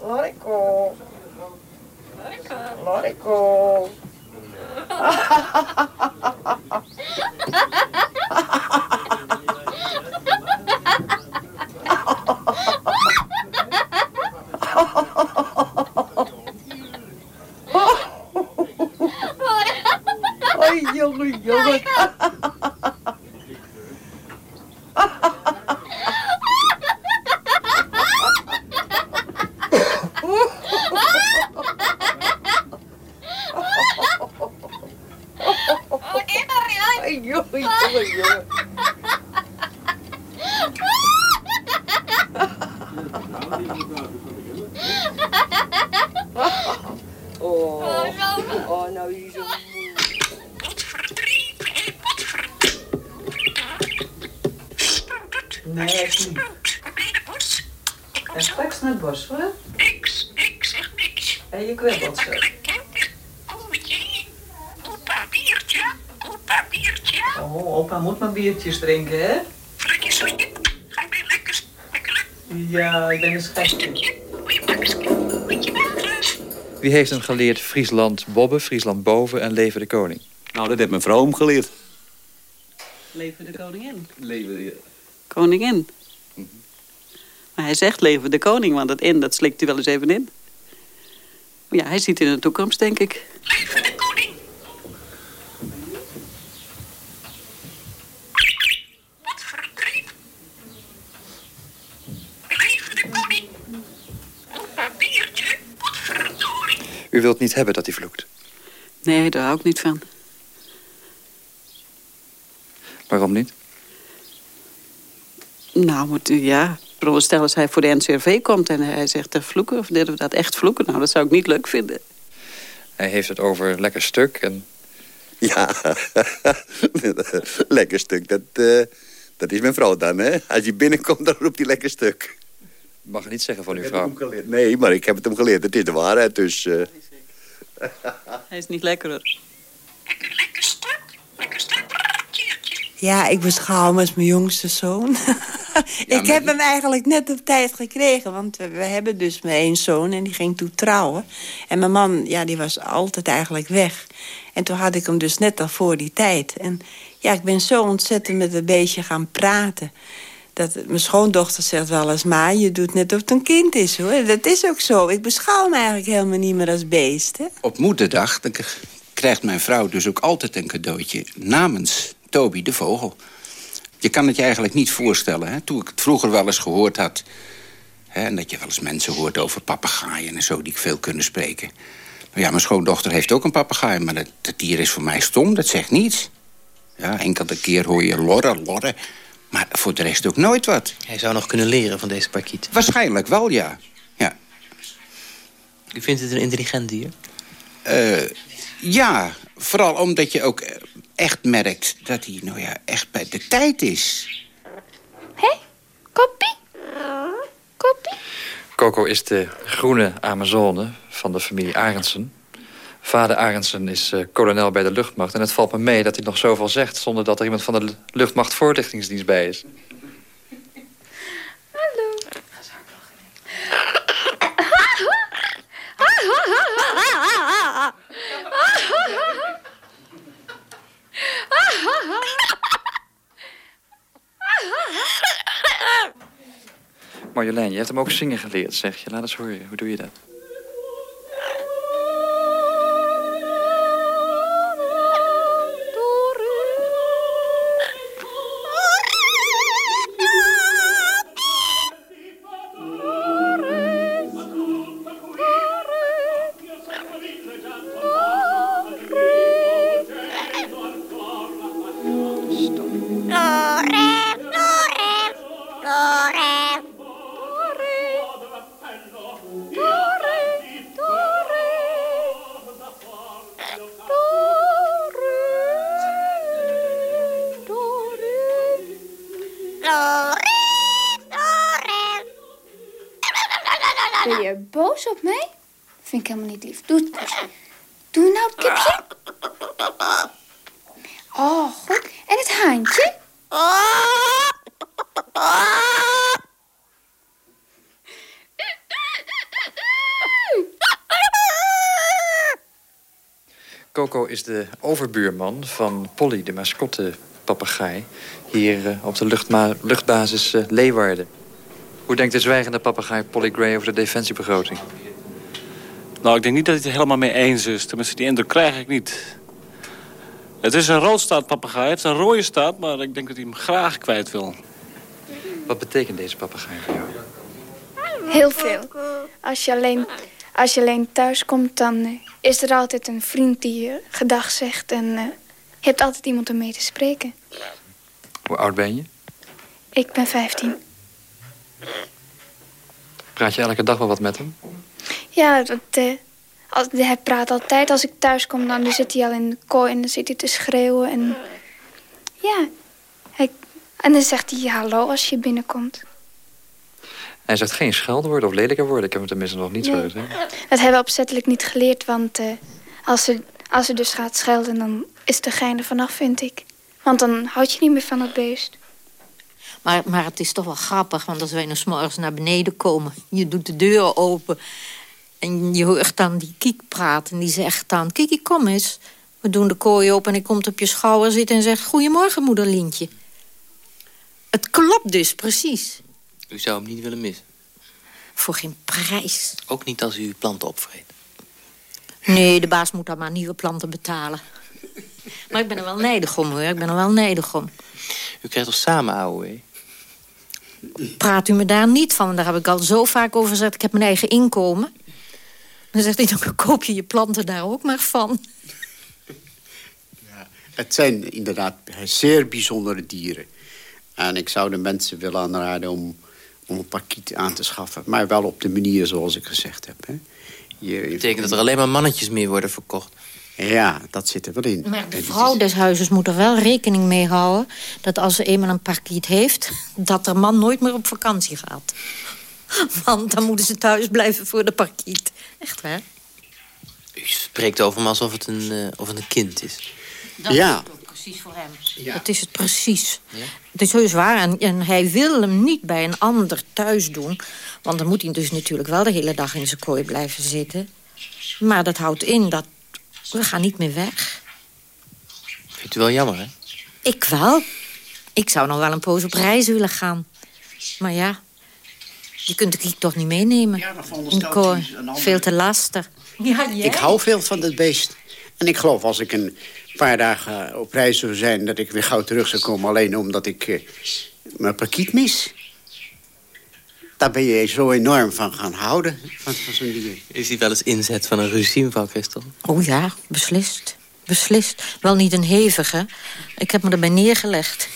Lariko. Lariko. Ai, jongen, jongen. Ai, jongen, jongen, jongen. Oh, oh nou, hier zo. Nee, echt niet. En straks naar het bos, hoor. Niks, ik zeg niks. En je kwebbelt zo. Opa, biertje. Opa, biertje. Oh, opa biertjes drinken, hè? Lekker zoetje. Ga ik weer lekker, lekker, Ja, ik ben een schatje. Wie heeft hem geleerd Friesland bobben, Friesland boven en leven de koning? Nou, dat heeft mijn vrouw hem geleerd. Leven de koningin. Leven, ja. Koningin. Maar hij zegt leven de koning, want dat in, dat slikt hij wel eens even in. Ja, hij ziet in de toekomst, denk ik. Opa, U wilt niet hebben dat hij vloekt. Nee, daar hou ik niet van. Waarom niet? Nou, moet u, ja. Stel als hij voor de NCRV komt en hij zegt te vloeken... of dat we dat echt vloeken, nou, dat zou ik niet leuk vinden. Hij heeft het over lekker stuk en... Ja, (laughs) lekker stuk. Dat, eh, dat is mijn vrouw dan, hè? Als hij binnenkomt, dan roept hij lekker stuk. Mag het niet zeggen van uw vrouw. Nee, maar ik heb het hem geleerd. Het is de waarheid, dus... eh. (laughs) Hij is niet lekker, hoor. Ja, ik beschouw hem als mijn jongste zoon. (laughs) ik heb hem eigenlijk net op tijd gekregen. Want we, we hebben dus maar één zoon en die ging toen trouwen. En mijn man, ja, die was altijd eigenlijk weg. En toen had ik hem dus net al voor die tijd. En ja, ik ben zo ontzettend met een beetje gaan praten. Dat mijn schoondochter zegt wel eens... ma, je doet net of het een kind is, hoor. Dat is ook zo. Ik beschouw hem eigenlijk helemaal niet meer als beest. Op moederdag dan krijgt mijn vrouw dus ook altijd een cadeautje namens Toby de Vogel. Je kan het je eigenlijk niet voorstellen. Hè? Toen ik het vroeger wel eens gehoord had... Hè, en dat je wel eens mensen hoort over papegaaien en zo... die veel kunnen spreken. Nou ja, mijn schoondochter heeft ook een papegaai... maar dat, dat dier is voor mij stom, dat zegt niets. Ja, enkele keer hoor je lorren, lorren... maar voor de rest ook nooit wat. Hij zou nog kunnen leren van deze parkiet. Waarschijnlijk wel, ja. ja. U vindt het een intelligent dier? Eh, ja, vooral omdat je ook echt merkt dat hij nou ja, echt bij de tijd is. Koppie? Koppie? Coco is de groene Amazone van de familie Arendsen. Vader Arendsen is eh, kolonel bij de luchtmacht. En het valt me mee dat hij nog zoveel zegt... zonder dat er iemand van de lu- luchtmacht voorlichtingsdienst bij is. Hallo. Marjolein, je hebt hem ook zingen geleerd, zeg je. Laat eens horen. Hoe doe je dat? Van Polly, de mascotte papegaai... hier eh, op de luchtbasis eh, Leeuwarden. Hoe denkt de zwijgende papegaai Polly Gray over de defensiebegroting? Nou, ik denk niet dat hij het er helemaal mee eens is. Tenminste, die indruk krijg ik niet. Het is een roodstaartpapegaai. Hij heeft een rode staart, maar ik denk dat hij hem graag kwijt wil. Wat betekent deze papegaai voor jou? Heel veel. Als je alleen, als je alleen thuis komt, dan eh, is er altijd een vriend die je gedag zegt. En eh, je hebt altijd iemand om mee te spreken. Hoe oud ben je? Ik ben 15. Praat je elke dag wel wat met hem? Ja, dat, eh, als, hij praat altijd. Als ik thuis kom, dan zit hij al in de kooi en dan zit hij te schreeuwen. En ja, hij, En dan zegt hij hallo als je binnenkomt. Hij zegt geen scheldwoorden of lelijke woorden. Ik heb hem tenminste nog niet Nee. uit. Hè? Dat hebben we opzettelijk niet geleerd, want eh, als, ze, als ze dus gaat schelden... dan is de gein er vanaf, vind ik. Want dan houd je niet meer van het beest. Maar, maar het is toch wel grappig, want als wij nou 's morgens naar beneden komen... je doet de deur open en je hoort dan die Kiek praten... en die zegt dan, Kiki, kom eens. We doen de kooi open en hij komt op je schouder zitten en zegt... Goedemorgen, moeder Lientje. Het klopt dus, precies. U zou hem niet willen missen. Voor geen prijs. Ook niet als u uw planten opvreet. Nee, de baas moet dan maar nieuwe planten betalen. Maar ik ben er wel nijdig om, hoor. Ik ben er wel nijdig om. U krijgt toch samen AOW? Praat u me daar niet van. Daar heb ik al zo vaak over gezegd. Ik heb mijn eigen inkomen. Dan zegt hij, dan koop je je planten daar ook maar van. Het zijn inderdaad zeer bijzondere dieren. En ik zou de mensen willen aanraden om, om een parkiet aan te schaffen. Maar wel op de manier zoals ik gezegd heb. Hè. Je, betekent dat er alleen maar mannetjes meer worden verkocht. Ja, dat zit er wel in. Maar de vrouw des huizes moet er wel rekening mee houden... dat als ze eenmaal een parkiet heeft... dat de man nooit meer op vakantie gaat. (laughs) Want dan moeten ze thuis blijven voor de parkiet. Echt waar? U spreekt over hem alsof het een, eh, of het een kind is. Dat Ja. is het ook precies voor hem. Dat is het precies. Het is heus waar. En, en hij wil hem niet bij een ander thuis doen. Want dan moet hij dus natuurlijk wel de hele dag in zijn kooi blijven zitten. Maar dat houdt in dat we gaan niet meer weg. Vindt u wel jammer, hè? Ik wel. Ik zou nog wel een poos op reis willen gaan. Maar ja, je kunt de kiek toch niet meenemen. in de kooi. Veel te lastig. Ja, jij? Ik hou veel van dat beest. En ik geloof als ik een paar dagen op reis zou zijn... dat ik weer gauw terug zou komen alleen omdat ik eh, mijn parkiet mis. Daar ben je zo enorm van gaan houden, van, van zo'n dier. Is hij wel eens inzet van een ruzie, mevrouw Christel? Oh ja, beslist. Beslist. Wel niet een hevige. Ik heb me erbij neergelegd.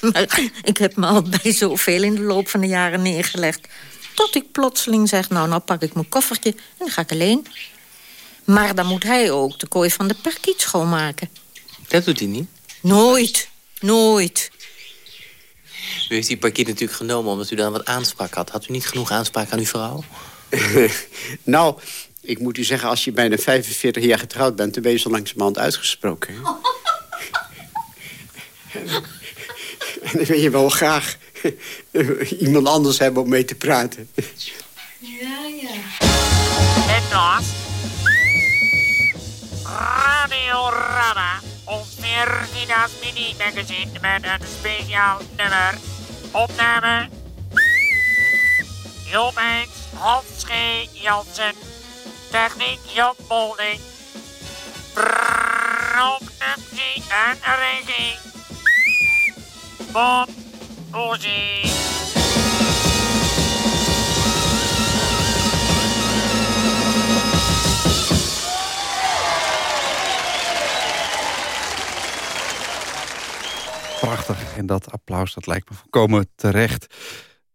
Maar (laughs) ik heb me al bij zoveel in de loop van de jaren neergelegd. Tot ik plotseling zeg, nou, nou pak ik mijn koffertje en dan ga ik alleen. Maar dan moet hij ook de kooi van de parkiet schoonmaken. Dat doet hij niet. Nooit. Nooit. U heeft die parkiet natuurlijk genomen omdat u dan wat aanspraak had. Had u niet genoeg aanspraak aan uw vrouw? (laughs) nou, ik moet u zeggen, als je bijna 45 jaar getrouwd bent... dan ben je zo langzamerhand uitgesproken. hè? (laughs) en dan wil je wel graag iemand anders hebben om mee te praten. Ja, ja. En dat? Radio Rama ontving Vina's mini-magazine met een speciaal nummer. Opname. Job Eens, Hans G. Jansen. Techniek Jan Bolding. Productie en regie. Bob Ozie. Prachtig. En dat applaus, dat lijkt me volkomen terecht.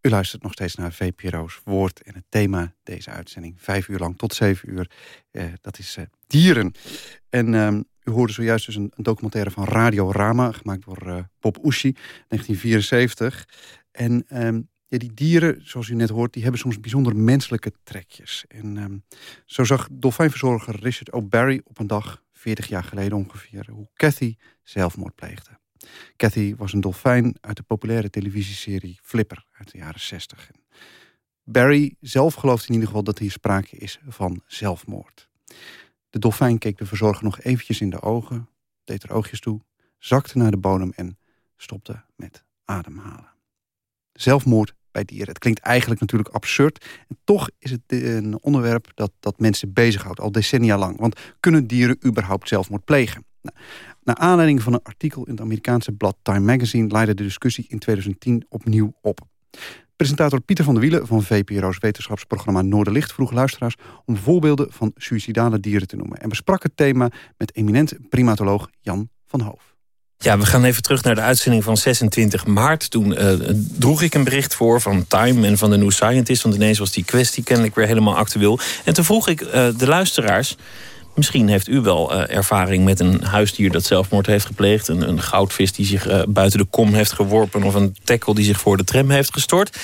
U luistert nog steeds naar VPRO's Woord. En het thema deze uitzending, vijf uur lang tot zeven uur, eh, dat is eh, dieren. En ehm, u hoorde zojuist dus een, documentaire van Radio Rama, gemaakt door eh, Bob Oeshi, 1974. En ehm, ja, die dieren, zoals u net hoort, die hebben soms bijzonder menselijke trekjes. En ehm, zo zag dolfijnverzorger Richard O'Barry op een dag, 40 jaar geleden ongeveer, hoe Cathy zelfmoord pleegde. Cathy was een dolfijn uit de populaire televisieserie Flipper uit de jaren 60. En Barry zelf gelooft in ieder geval dat hier sprake is van zelfmoord. De dolfijn keek de verzorger nog eventjes in de ogen, deed er oogjes toe, zakte naar de bodem en stopte met ademhalen. Zelfmoord bij dieren. Het klinkt eigenlijk natuurlijk absurd. En toch is het een onderwerp dat, dat mensen bezighoudt, al decennia lang. Want kunnen dieren überhaupt zelfmoord plegen? Nou, naar aanleiding van een artikel in het Amerikaanse blad Time Magazine... leidde de discussie in 2010 opnieuw op. Presentator Pieter van der Wielen van VPRO's wetenschapsprogramma Noorderlicht... vroeg luisteraars om voorbeelden van suïcidale dieren te noemen... en besprak het thema met eminent primatoloog Jan van Hoof. Ja, we gaan even terug naar de uitzending van 26 maart. Toen eh, droeg ik een bericht voor van Time en van de New Scientist. Want ineens was die kwestie kennelijk weer helemaal actueel. En toen vroeg ik eh, de luisteraars... Misschien heeft u wel eh, ervaring met een huisdier dat zelfmoord heeft gepleegd. Een, een goudvis die zich eh, buiten de kom heeft geworpen. Of een tackle die zich voor de tram heeft gestort.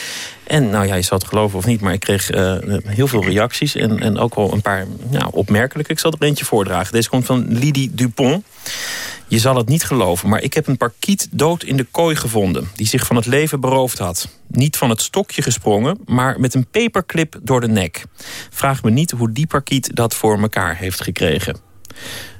En nou ja, je zal het geloven of niet, maar ik kreeg eh, heel veel reacties. En, en ook wel een paar nou, opmerkelijke. Ik zal er eentje voordragen. Deze komt van Lydie Dupont. Je zal het niet geloven, maar ik heb een parkiet dood in de kooi gevonden... die zich van het leven beroofd had. Niet van het stokje gesprongen, maar met een paperclip door de nek. Vraag me niet hoe die parkiet dat voor elkaar heeft gekregen.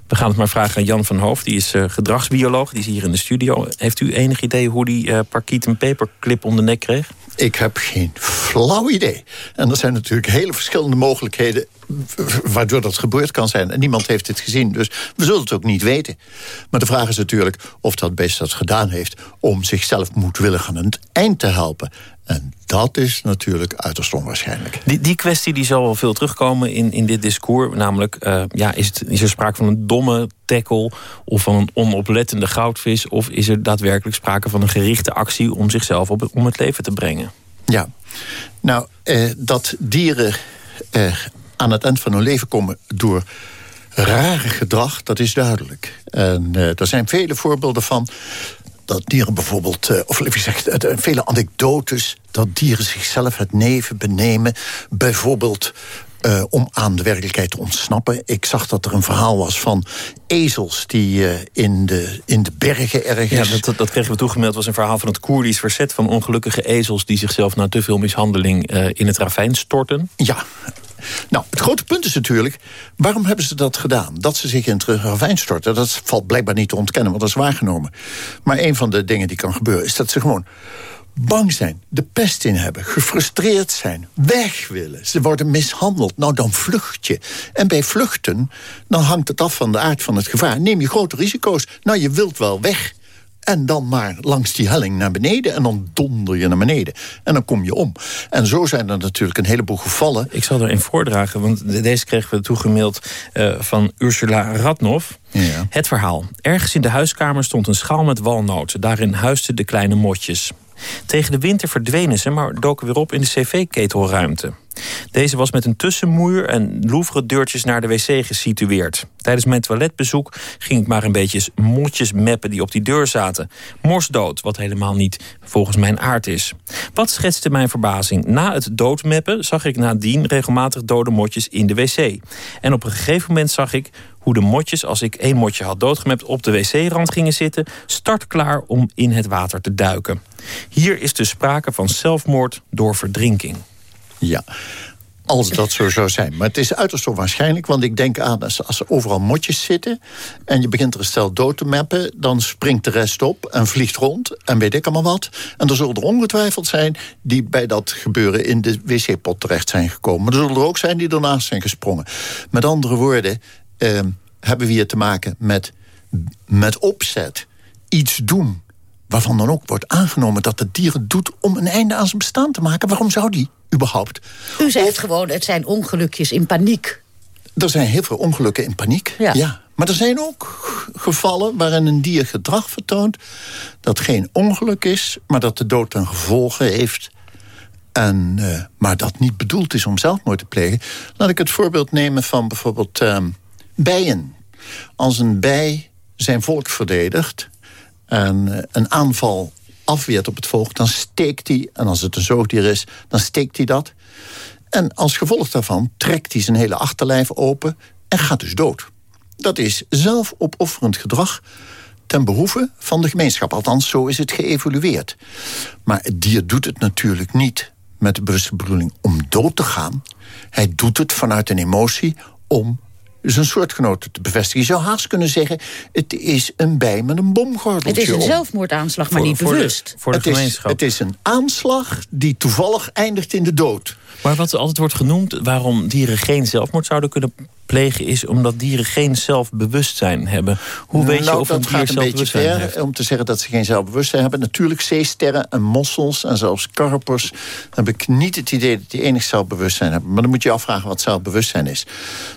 We gaan het maar vragen aan Jan van Hoofd. Die is uh, gedragsbioloog, die is hier in de studio. Heeft u enig idee hoe die uh, parkiet een paperclip om de nek kreeg? Ik heb geen flauw idee. En er zijn natuurlijk hele verschillende mogelijkheden... waardoor dat gebeurd kan zijn. En niemand heeft het gezien, dus we zullen het ook niet weten. Maar de vraag is natuurlijk of dat beest dat gedaan heeft... om zichzelf moedwillig aan het eind te helpen. En dat is natuurlijk uiterst onwaarschijnlijk. Die, die kwestie die zal wel veel terugkomen in, in dit discours. Namelijk, uh, ja, is, het, is er sprake van een domme tackle... of van een onoplettende goudvis... of is er daadwerkelijk sprake van een gerichte actie... om zichzelf op, om het leven te brengen? Ja, nou, eh, dat dieren eh, aan het eind van hun leven komen... door rare gedrag, dat is duidelijk. En uh, er zijn vele voorbeelden van dat dieren bijvoorbeeld, uh, of even gezegd, uh, vele anekdotes... dat dieren zichzelf het neven benemen. Bijvoorbeeld uh, om aan de werkelijkheid te ontsnappen. Ik zag dat er een verhaal was van ezels die in, de, in de bergen ergens... Ja, dat, dat kregen we toegemeld. was een verhaal van het Koerdisch verzet... van ongelukkige ezels die zichzelf na te veel mishandeling in het ravijn storten. Ja, nou, het grote punt is natuurlijk, waarom hebben ze dat gedaan? Dat ze zich in het ravijn storten, dat valt blijkbaar niet te ontkennen... want dat is waargenomen. Maar een van de dingen die kan gebeuren, is dat ze gewoon bang zijn, de pest in hebben, gefrustreerd zijn, weg willen. Ze worden mishandeld. Nou, dan vlucht je. En bij vluchten, dan hangt het af van de aard van het gevaar. Neem je grote risico's. Nou, je wilt wel weg. En dan maar langs die helling naar beneden. En dan donder je naar beneden. En dan kom je om. En zo zijn er natuurlijk een heleboel gevallen. Ik zal er een voordragen, want deze kregen we toegemaild uh, van Ursula Radnov. Ja. Het verhaal. Ergens in de huiskamer stond een schaal met walnoten. Daarin huisten de kleine motjes. Tegen de winter verdwenen ze, maar doken weer op in de cv-ketelruimte. Deze was met een tussenmoer en Louvre-deurtjes naar de wc gesitueerd. Tijdens mijn toiletbezoek ging ik maar een beetje motjes meppen die op die deur zaten. Morsdood, wat helemaal niet volgens mijn aard is. Wat schetste mijn verbazing? Na het doodmeppen zag ik nadien regelmatig dode motjes in de wc. En op een gegeven moment zag ik hoe de motjes, als ik één motje had doodgemept, op de wc-rand gingen zitten, startklaar om in het water te duiken. Hier is dus sprake van zelfmoord door verdrinking. Ja, als dat zo zou zijn. Maar het is uiterst onwaarschijnlijk, want ik denk aan... als, als er overal motjes zitten en je begint er een stel dood te mappen... dan springt de rest op en vliegt rond en weet ik allemaal wat. En er zullen er ongetwijfeld zijn die bij dat gebeuren... in de wc-pot terecht zijn gekomen. Maar er zullen er ook zijn die ernaast zijn gesprongen. Met andere woorden, eh, hebben we hier te maken met, met opzet. Iets doen waarvan dan ook wordt aangenomen dat het dier het doet... om een einde aan zijn bestaan te maken. Waarom zou die überhaupt? U zegt gewoon, het zijn ongelukjes in paniek. Er zijn heel veel ongelukken in paniek, ja. Maar er zijn ook gevallen waarin een dier gedrag vertoont... dat geen ongeluk is, maar dat de dood ten gevolge heeft... En, uh, maar dat niet bedoeld is om zelfmoord te plegen. Laat ik het voorbeeld nemen van bijvoorbeeld uh, bijen. Als een bij zijn volk verdedigt en uh, een aanval afweert op het volk, dan steekt hij, en als het een zoogdier is, dan steekt hij dat. En als gevolg daarvan trekt hij zijn hele achterlijf open en gaat dus dood. Dat is zelfopofferend gedrag ten behoeve van de gemeenschap. Althans, zo is het geëvolueerd. Maar het dier doet het natuurlijk niet met de bewuste bedoeling om dood te gaan. Hij doet het vanuit een emotie om zijn soortgenoten te bevestigen. Je zou haast kunnen zeggen, het is een bij met een bomgordeltje Het is een zelfmoordaanslag, maar niet bewust. Voor de, het gemeenschap. Is, het is een aanslag die toevallig eindigt in de dood. Maar wat altijd wordt genoemd, waarom dieren geen zelfmoord zouden kunnen plegen... is omdat dieren geen zelfbewustzijn hebben. Hoe weet nou, je of een dat dier zelfbewustzijn ver heeft? om te zeggen dat ze geen zelfbewustzijn hebben. Natuurlijk, zeesterren en mossels en zelfs karpers... heb ik niet het idee dat die enig zelfbewustzijn hebben. Maar dan moet je je afvragen wat zelfbewustzijn is.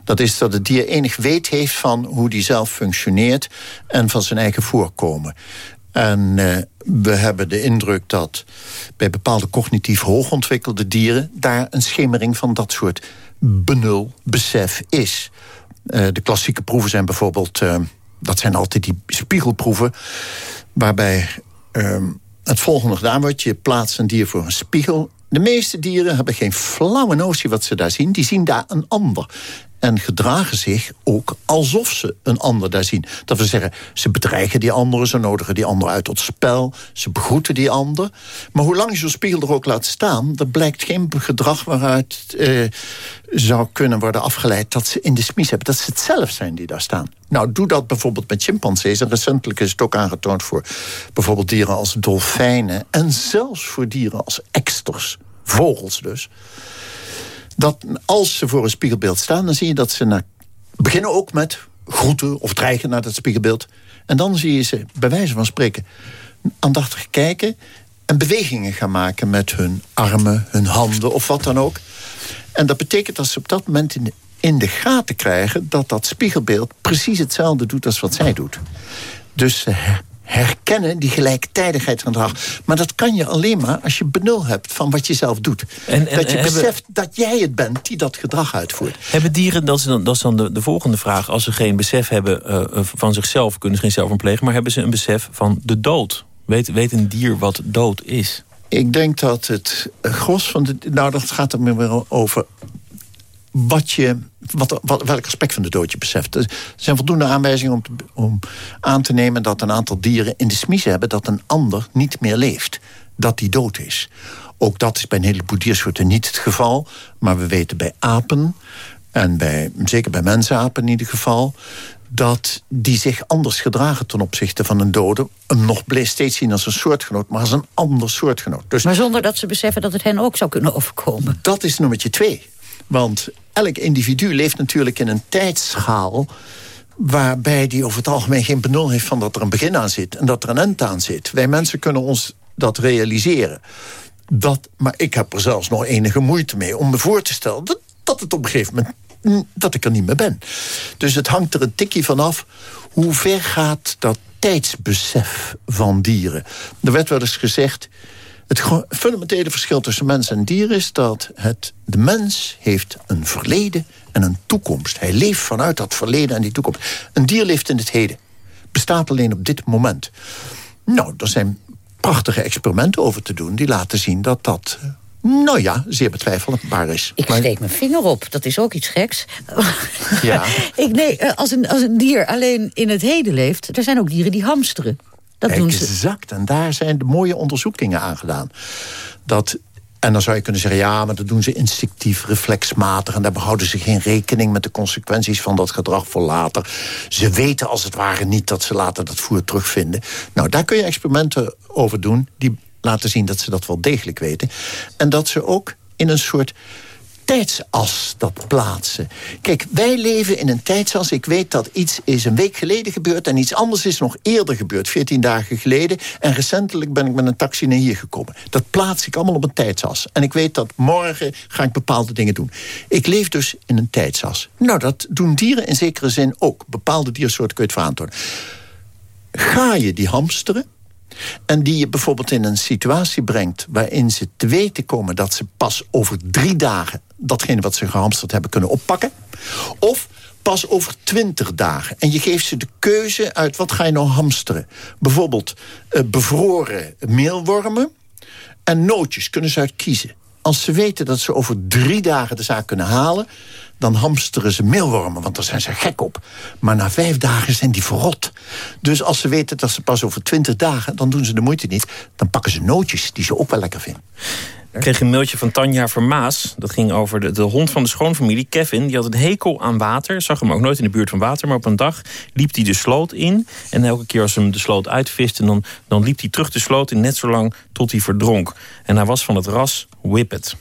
Dat is dat het dier enig weet heeft van hoe die zelf functioneert... en van zijn eigen voorkomen. En uh, we hebben de indruk dat bij bepaalde cognitief hoogontwikkelde dieren... daar een schemering van dat soort benul besef is. Eh, de klassieke proeven zijn bijvoorbeeld... eh, dat zijn altijd die spiegelproeven... waarbij ehm, het volgende gedaan wordt. Je plaatst een dier voor een spiegel. De meeste dieren hebben geen flauwe notie wat ze daar zien. Die zien daar een ander. En gedragen zich ook alsof ze een ander daar zien. Dat wil zeggen, ze bedreigen die anderen, ze nodigen die ander uit tot spel, ze begroeten die ander. Maar hoe lang je zo'n spiegel er ook laat staan, er blijkt geen gedrag waaruit eh, zou kunnen worden afgeleid dat ze in de smies hebben. Dat ze het zelf zijn die daar staan. Nou, doe dat bijvoorbeeld met chimpansees. En recentelijk is het ook aangetoond voor bijvoorbeeld dieren als dolfijnen. En zelfs voor dieren als eksters, vogels dus dat als ze voor een spiegelbeeld staan... dan zie je dat ze beginnen ook met groeten of dreigen naar dat spiegelbeeld. En dan zie je ze, bij wijze van spreken, aandachtig kijken... en bewegingen gaan maken met hun armen, hun handen of wat dan ook. En dat betekent dat ze op dat moment in de, in de gaten krijgen... dat dat spiegelbeeld precies hetzelfde doet als wat zij doet. Dus ze herkennen die gelijktijdigheid van gedrag. Maar dat kan je alleen maar als je benul hebt van wat je zelf doet. En, en dat je hebben- beseft dat jij het bent die dat gedrag uitvoert. Hebben dieren, dat is dan, dat is dan de, de volgende vraag... als ze geen besef hebben eh, eh, van zichzelf, kunnen ze geen zelfmoord plegen... maar hebben ze een besef van de dood? Weet, weet een dier wat dood is? Ik denk dat het gros van de... Nou, dat gaat er meer over wat je, wat, wat, welk aspect van de dood je beseft. Er zijn voldoende aanwijzingen om, te- om aan te nemen... dat een aantal dieren in de smiezen hebben... dat een ander niet meer leeft. Dat die dood is. Ook dat is bij een heleboel diersoorten niet het geval. Maar we weten bij apen... en bij, zeker bij mensapen in ieder geval... dat die zich anders gedragen ten opzichte van een dode... hem nog steeds zien als een soortgenoot... maar als een ander soortgenoot. Dus Maar zonder dat ze beseffen dat het hen ook zou kunnen overkomen. dat is nummertje twee. Want elk individu leeft natuurlijk in een tijdschaal... waarbij die over het algemeen geen benul heeft van dat er een begin aan zit... en dat er een eind aan zit. Wij mensen kunnen ons dat realiseren. Dat, maar ik heb er zelfs nog enige moeite mee om me voor te stellen... dat, dat het op een gegeven moment dat ik er niet meer ben. Dus het hangt er een tikje vanaf hoe ver gaat dat tijdsbesef van dieren. Er werd wel eens gezegd... Het fundamentele verschil tussen mens en dier is dat het, de mens heeft een verleden en een toekomst. Hij leeft vanuit dat verleden en die toekomst. Een dier leeft in het heden. Bestaat alleen op dit moment. Nou, er zijn prachtige experimenten over te doen... die laten zien dat dat, eh, nou ja, zeer betwijfelbaar is. Ik Maar- steek mijn vinger op, dat is ook iets geks. Ja. (laughs) ik, nee, eh, als een, als een dier alleen in het heden leeft... er zijn ook dieren die hamsteren. Dat doen ze. Exact, en daar zijn de mooie onderzoekingen aan gedaan. Dat, en dan zou je kunnen zeggen, ja, maar dat doen ze instinctief, reflexmatig... en daar behouden ze geen rekening met de consequenties van dat gedrag voor later. Ze weten als het ware niet dat ze later dat voer terugvinden. Nou, daar kun je experimenten over doen... die laten zien dat ze dat wel degelijk weten. En dat ze ook in een soort tijdsas dat plaatsen. Kijk, wij leven in een tijdsas. Ik weet dat iets is een week geleden gebeurd... en iets anders is nog eerder gebeurd, 14 dagen geleden. En recentelijk ben ik met een taxi naar hier gekomen. Dat plaats ik allemaal op een tijdsas. En ik weet dat morgen ga ik bepaalde dingen doen. Ik leef dus in een tijdsas. Nou, dat doen dieren in zekere zin ook. Bepaalde diersoorten kun je het verantwoorden. Ga je die hamsteren... En die je bijvoorbeeld in een situatie brengt... waarin ze te weten komen dat ze pas over drie dagen... datgene wat ze gehamsterd hebben kunnen oppakken. Of pas over twintig dagen. En je geeft ze de keuze uit wat ga je nou hamsteren. Bijvoorbeeld eh, bevroren meelwormen en nootjes kunnen ze uit kiezen. Als ze weten dat ze over drie dagen de zaak kunnen halen... dan hamsteren ze meelwormen, want daar zijn ze gek op. Maar na vijf dagen zijn die verrot. Dus als ze weten dat ze pas over twintig dagen... dan doen ze de moeite niet. Dan pakken ze nootjes die ze ook wel lekker vinden. Ik kreeg een mailtje van Tanja Vermaas. Dat ging over de, hond van de schoonfamilie, Kevin. Die had een hekel aan water. Zag hem ook nooit in de buurt van water. Maar op een dag liep hij de sloot in. En elke keer als hem de sloot uitviste... dan, dan liep hij terug de sloot in net zo lang tot hij verdronk. En hij was van het ras Whippet.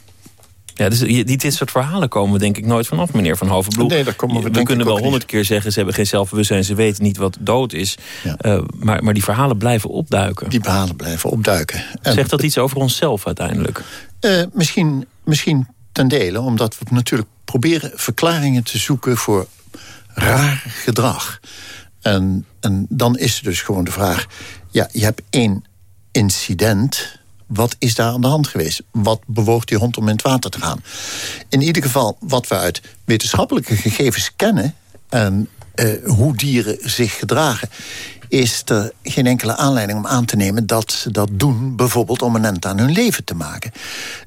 Ja, dus die- dit soort verhalen komen denk ik nooit vanaf, meneer Van Hovenbloem. Nee, daar komen we we kunnen wel honderd keer zeggen... ze hebben geen zelfbewustzijn, ze weten niet wat dood is. Eh, maar, maar die verhalen blijven opduiken. Die verhalen blijven opduiken. En- Zegt dat iets over onszelf uiteindelijk? Eh, misschien, misschien ten dele, omdat we natuurlijk proberen verklaringen te zoeken voor raar gedrag. En, en dan is er dus gewoon de vraag: ja, je hebt één incident. Wat is daar aan de hand geweest? Wat bewoog die hond om in het water te gaan? In ieder geval, wat we uit wetenschappelijke gegevens kennen, en uh, hoe dieren zich gedragen is er geen enkele aanleiding om aan te nemen dat ze dat doen... bijvoorbeeld om een end aan hun leven te maken.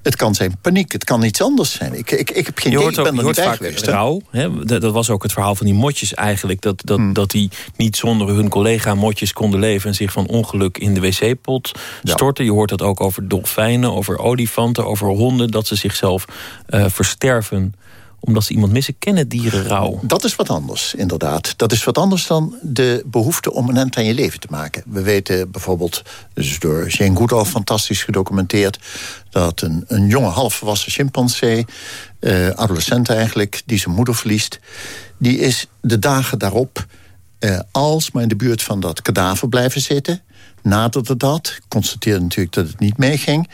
Het kan zijn paniek, het kan iets anders zijn. Ik, ik, ik heb geen idee, ik ben je er hoort niet bij vaak geweest. rouw. Hè? Dat, dat was ook het verhaal van die motjes eigenlijk. Dat, dat, Hmm. dat die niet zonder hun collega motjes konden leven... en zich van ongeluk in de wc-pot storten. Je hoort dat ook over dolfijnen, over olifanten, over honden... dat ze zichzelf eh, versterven omdat ze iemand missen. Kennen dieren rouw? Dat is wat anders, inderdaad. Dat is wat anders dan de behoefte om een end aan je leven te maken. We weten bijvoorbeeld, dus door Jane Goodall fantastisch gedocumenteerd... dat een, een jonge halfvolwassen chimpansee, eh, adolescent eigenlijk... die zijn moeder verliest, die is de dagen daarop... Eh, alsmaar in de buurt van dat kadaver blijven zitten. Naderde dat, constateerde natuurlijk dat het niet meeging...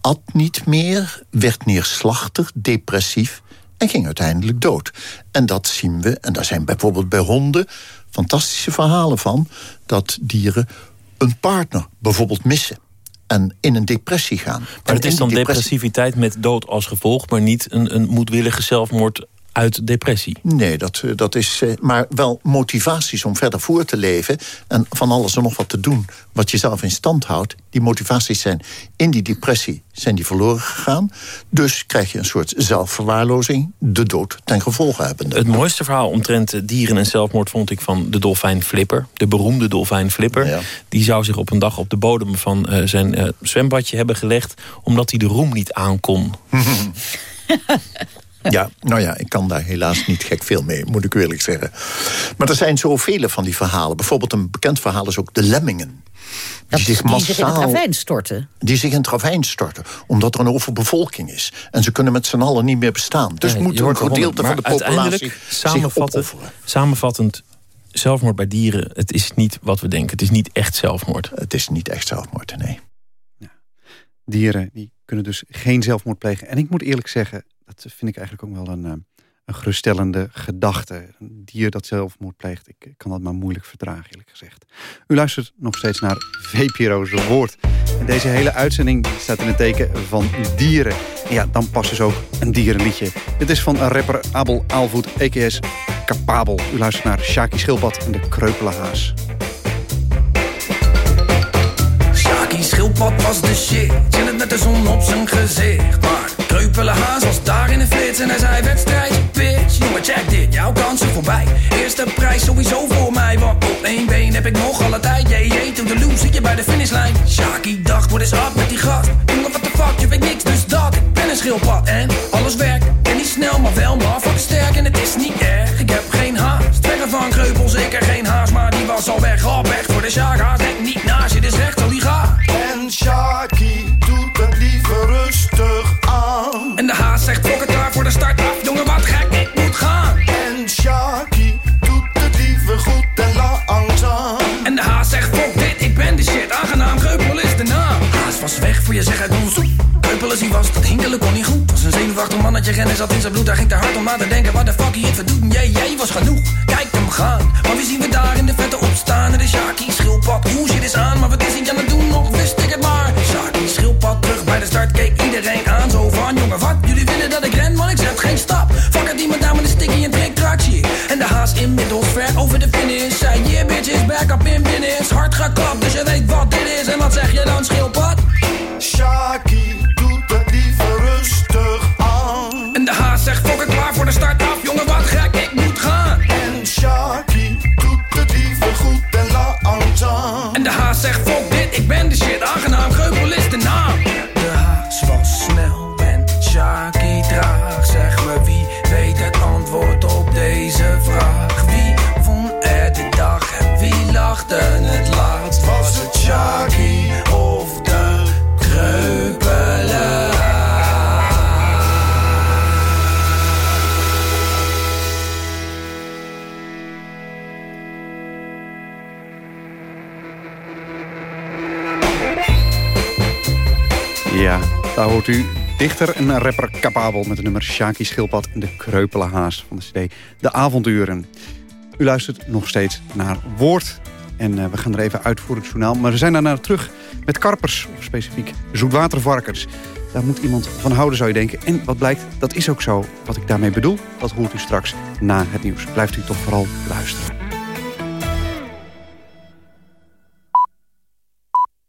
at niet meer, werd neerslachtig, depressief en ging uiteindelijk dood. En dat zien we, en daar zijn bijvoorbeeld bij honden fantastische verhalen van... dat dieren een partner bijvoorbeeld missen en in een depressie gaan. Maar het is dan depressiviteit met dood als gevolg... maar niet een, een moedwillige zelfmoord uit depressie. Nee, dat, eh, dat is eh, maar wel motivaties om verder voor te leven... en van alles en nog wat te doen wat je zelf in stand houdt. Die motivaties zijn in die depressie zijn die verloren gegaan. Dus krijg je een soort zelfverwaarlozing, de dood ten gevolge hebbende. Het mooiste verhaal omtrent dieren en zelfmoord vond ik van de dolfijn Flipper. De beroemde dolfijn Flipper. Die zou zich op een dag op de bodem van eh, zijn zwembadje hebben gelegd... omdat hij de roem niet aankon. (laughs) Ja, nou ja, ik kan daar helaas niet gek veel mee, moet ik eerlijk zeggen. Maar er zijn zoveel van die verhalen. Bijvoorbeeld een bekend verhaal is ook de lemmingen. Die zich Die zich in het massaal ravijn storten. die zich in het ravijn storten. Omdat er een overbevolking is. En ze kunnen met z'n allen niet meer bestaan. Dus Nee, moet een gedeelte van de Maar populatie uiteindelijk, zich samenvatten, opofferen. samenvattend, zelfmoord bij dieren... het is niet wat we denken. Het is niet echt zelfmoord. Het is niet echt zelfmoord, nee. Dieren die kunnen dus geen zelfmoord plegen. En ik moet eerlijk zeggen, dat vind ik eigenlijk ook wel een, eh, een geruststellende gedachte. Een dier dat zelfmoord pleegt, ik kan dat maar moeilijk verdragen eerlijk gezegd. U luistert nog steeds naar VPRO's Woord. En deze hele uitzending staat in het teken van dieren. En ja, dan past dus ook een dierenliedje. Dit is van rapper Abel Aalvoet, a.k.a. Capabel. U luistert naar Shaki Schilpad en de Kreupele Haas. Shaki Schildpad was de shit, chillend met de zon op zijn gezicht. Kreupele haas was daar in de flits en hij zei wedstrijdje bitch. Jongen check dit, jouw kansen voorbij. Eerste prijs sowieso voor mij, want op één been heb ik nog alle tijd. Jee, jee, to the loose, zit je bij de finishlijn. Shaki dacht, wat is up met die gast? Jongen, wat de fuck, je weet niks, dus dat. Ik ben een schildpad en alles werkt. En niet snel, maar wel maar fuck sterk en het is niet erg. Ik heb geen haast, verre van kreupel, zeker geen haast. Maar die was al weg, op weg voor de Shaga's. Denk niet naast je, is recht al die gaat. En Shaki rennen zat in zijn bloed. Hij ging te hard om na te denken, wat de fuck hij het verdoet. Jee, jee, was genoeg. Kijk hem gaan. Maar wie zien we daar in de vette opstaan? En de Shaki schildpad, hoe shit is aan. Maar wat is hij aan het doen? Nog wist ik het maar. Shaki schildpad terug bij de start, keek iedereen aan. Zo van, jongen, wat? Jullie willen dat ik ren, man, ik zet geen stap. Fuck het, iemand daar met een sticky en trek tractie. En de haas inmiddels ver over de finish. Zei, yeah, bitches, back up in business. Hard geklapt, dus je weet wat dit is. En wat zeg je dan? Dichter en rapper capabel met de nummer Shaki Schilpad en de Kreupele Haas van de CD De Avonduren. U luistert nog steeds naar Woord. En eh, we gaan er even uit voor het journaal. Maar we zijn daarna terug met karpers, of specifiek zoetwatervarkens. Daar moet iemand van houden, zou je denken. En wat blijkt, dat is ook zo. Wat ik daarmee bedoel, dat hoort u straks na het nieuws. Blijft u toch vooral luisteren.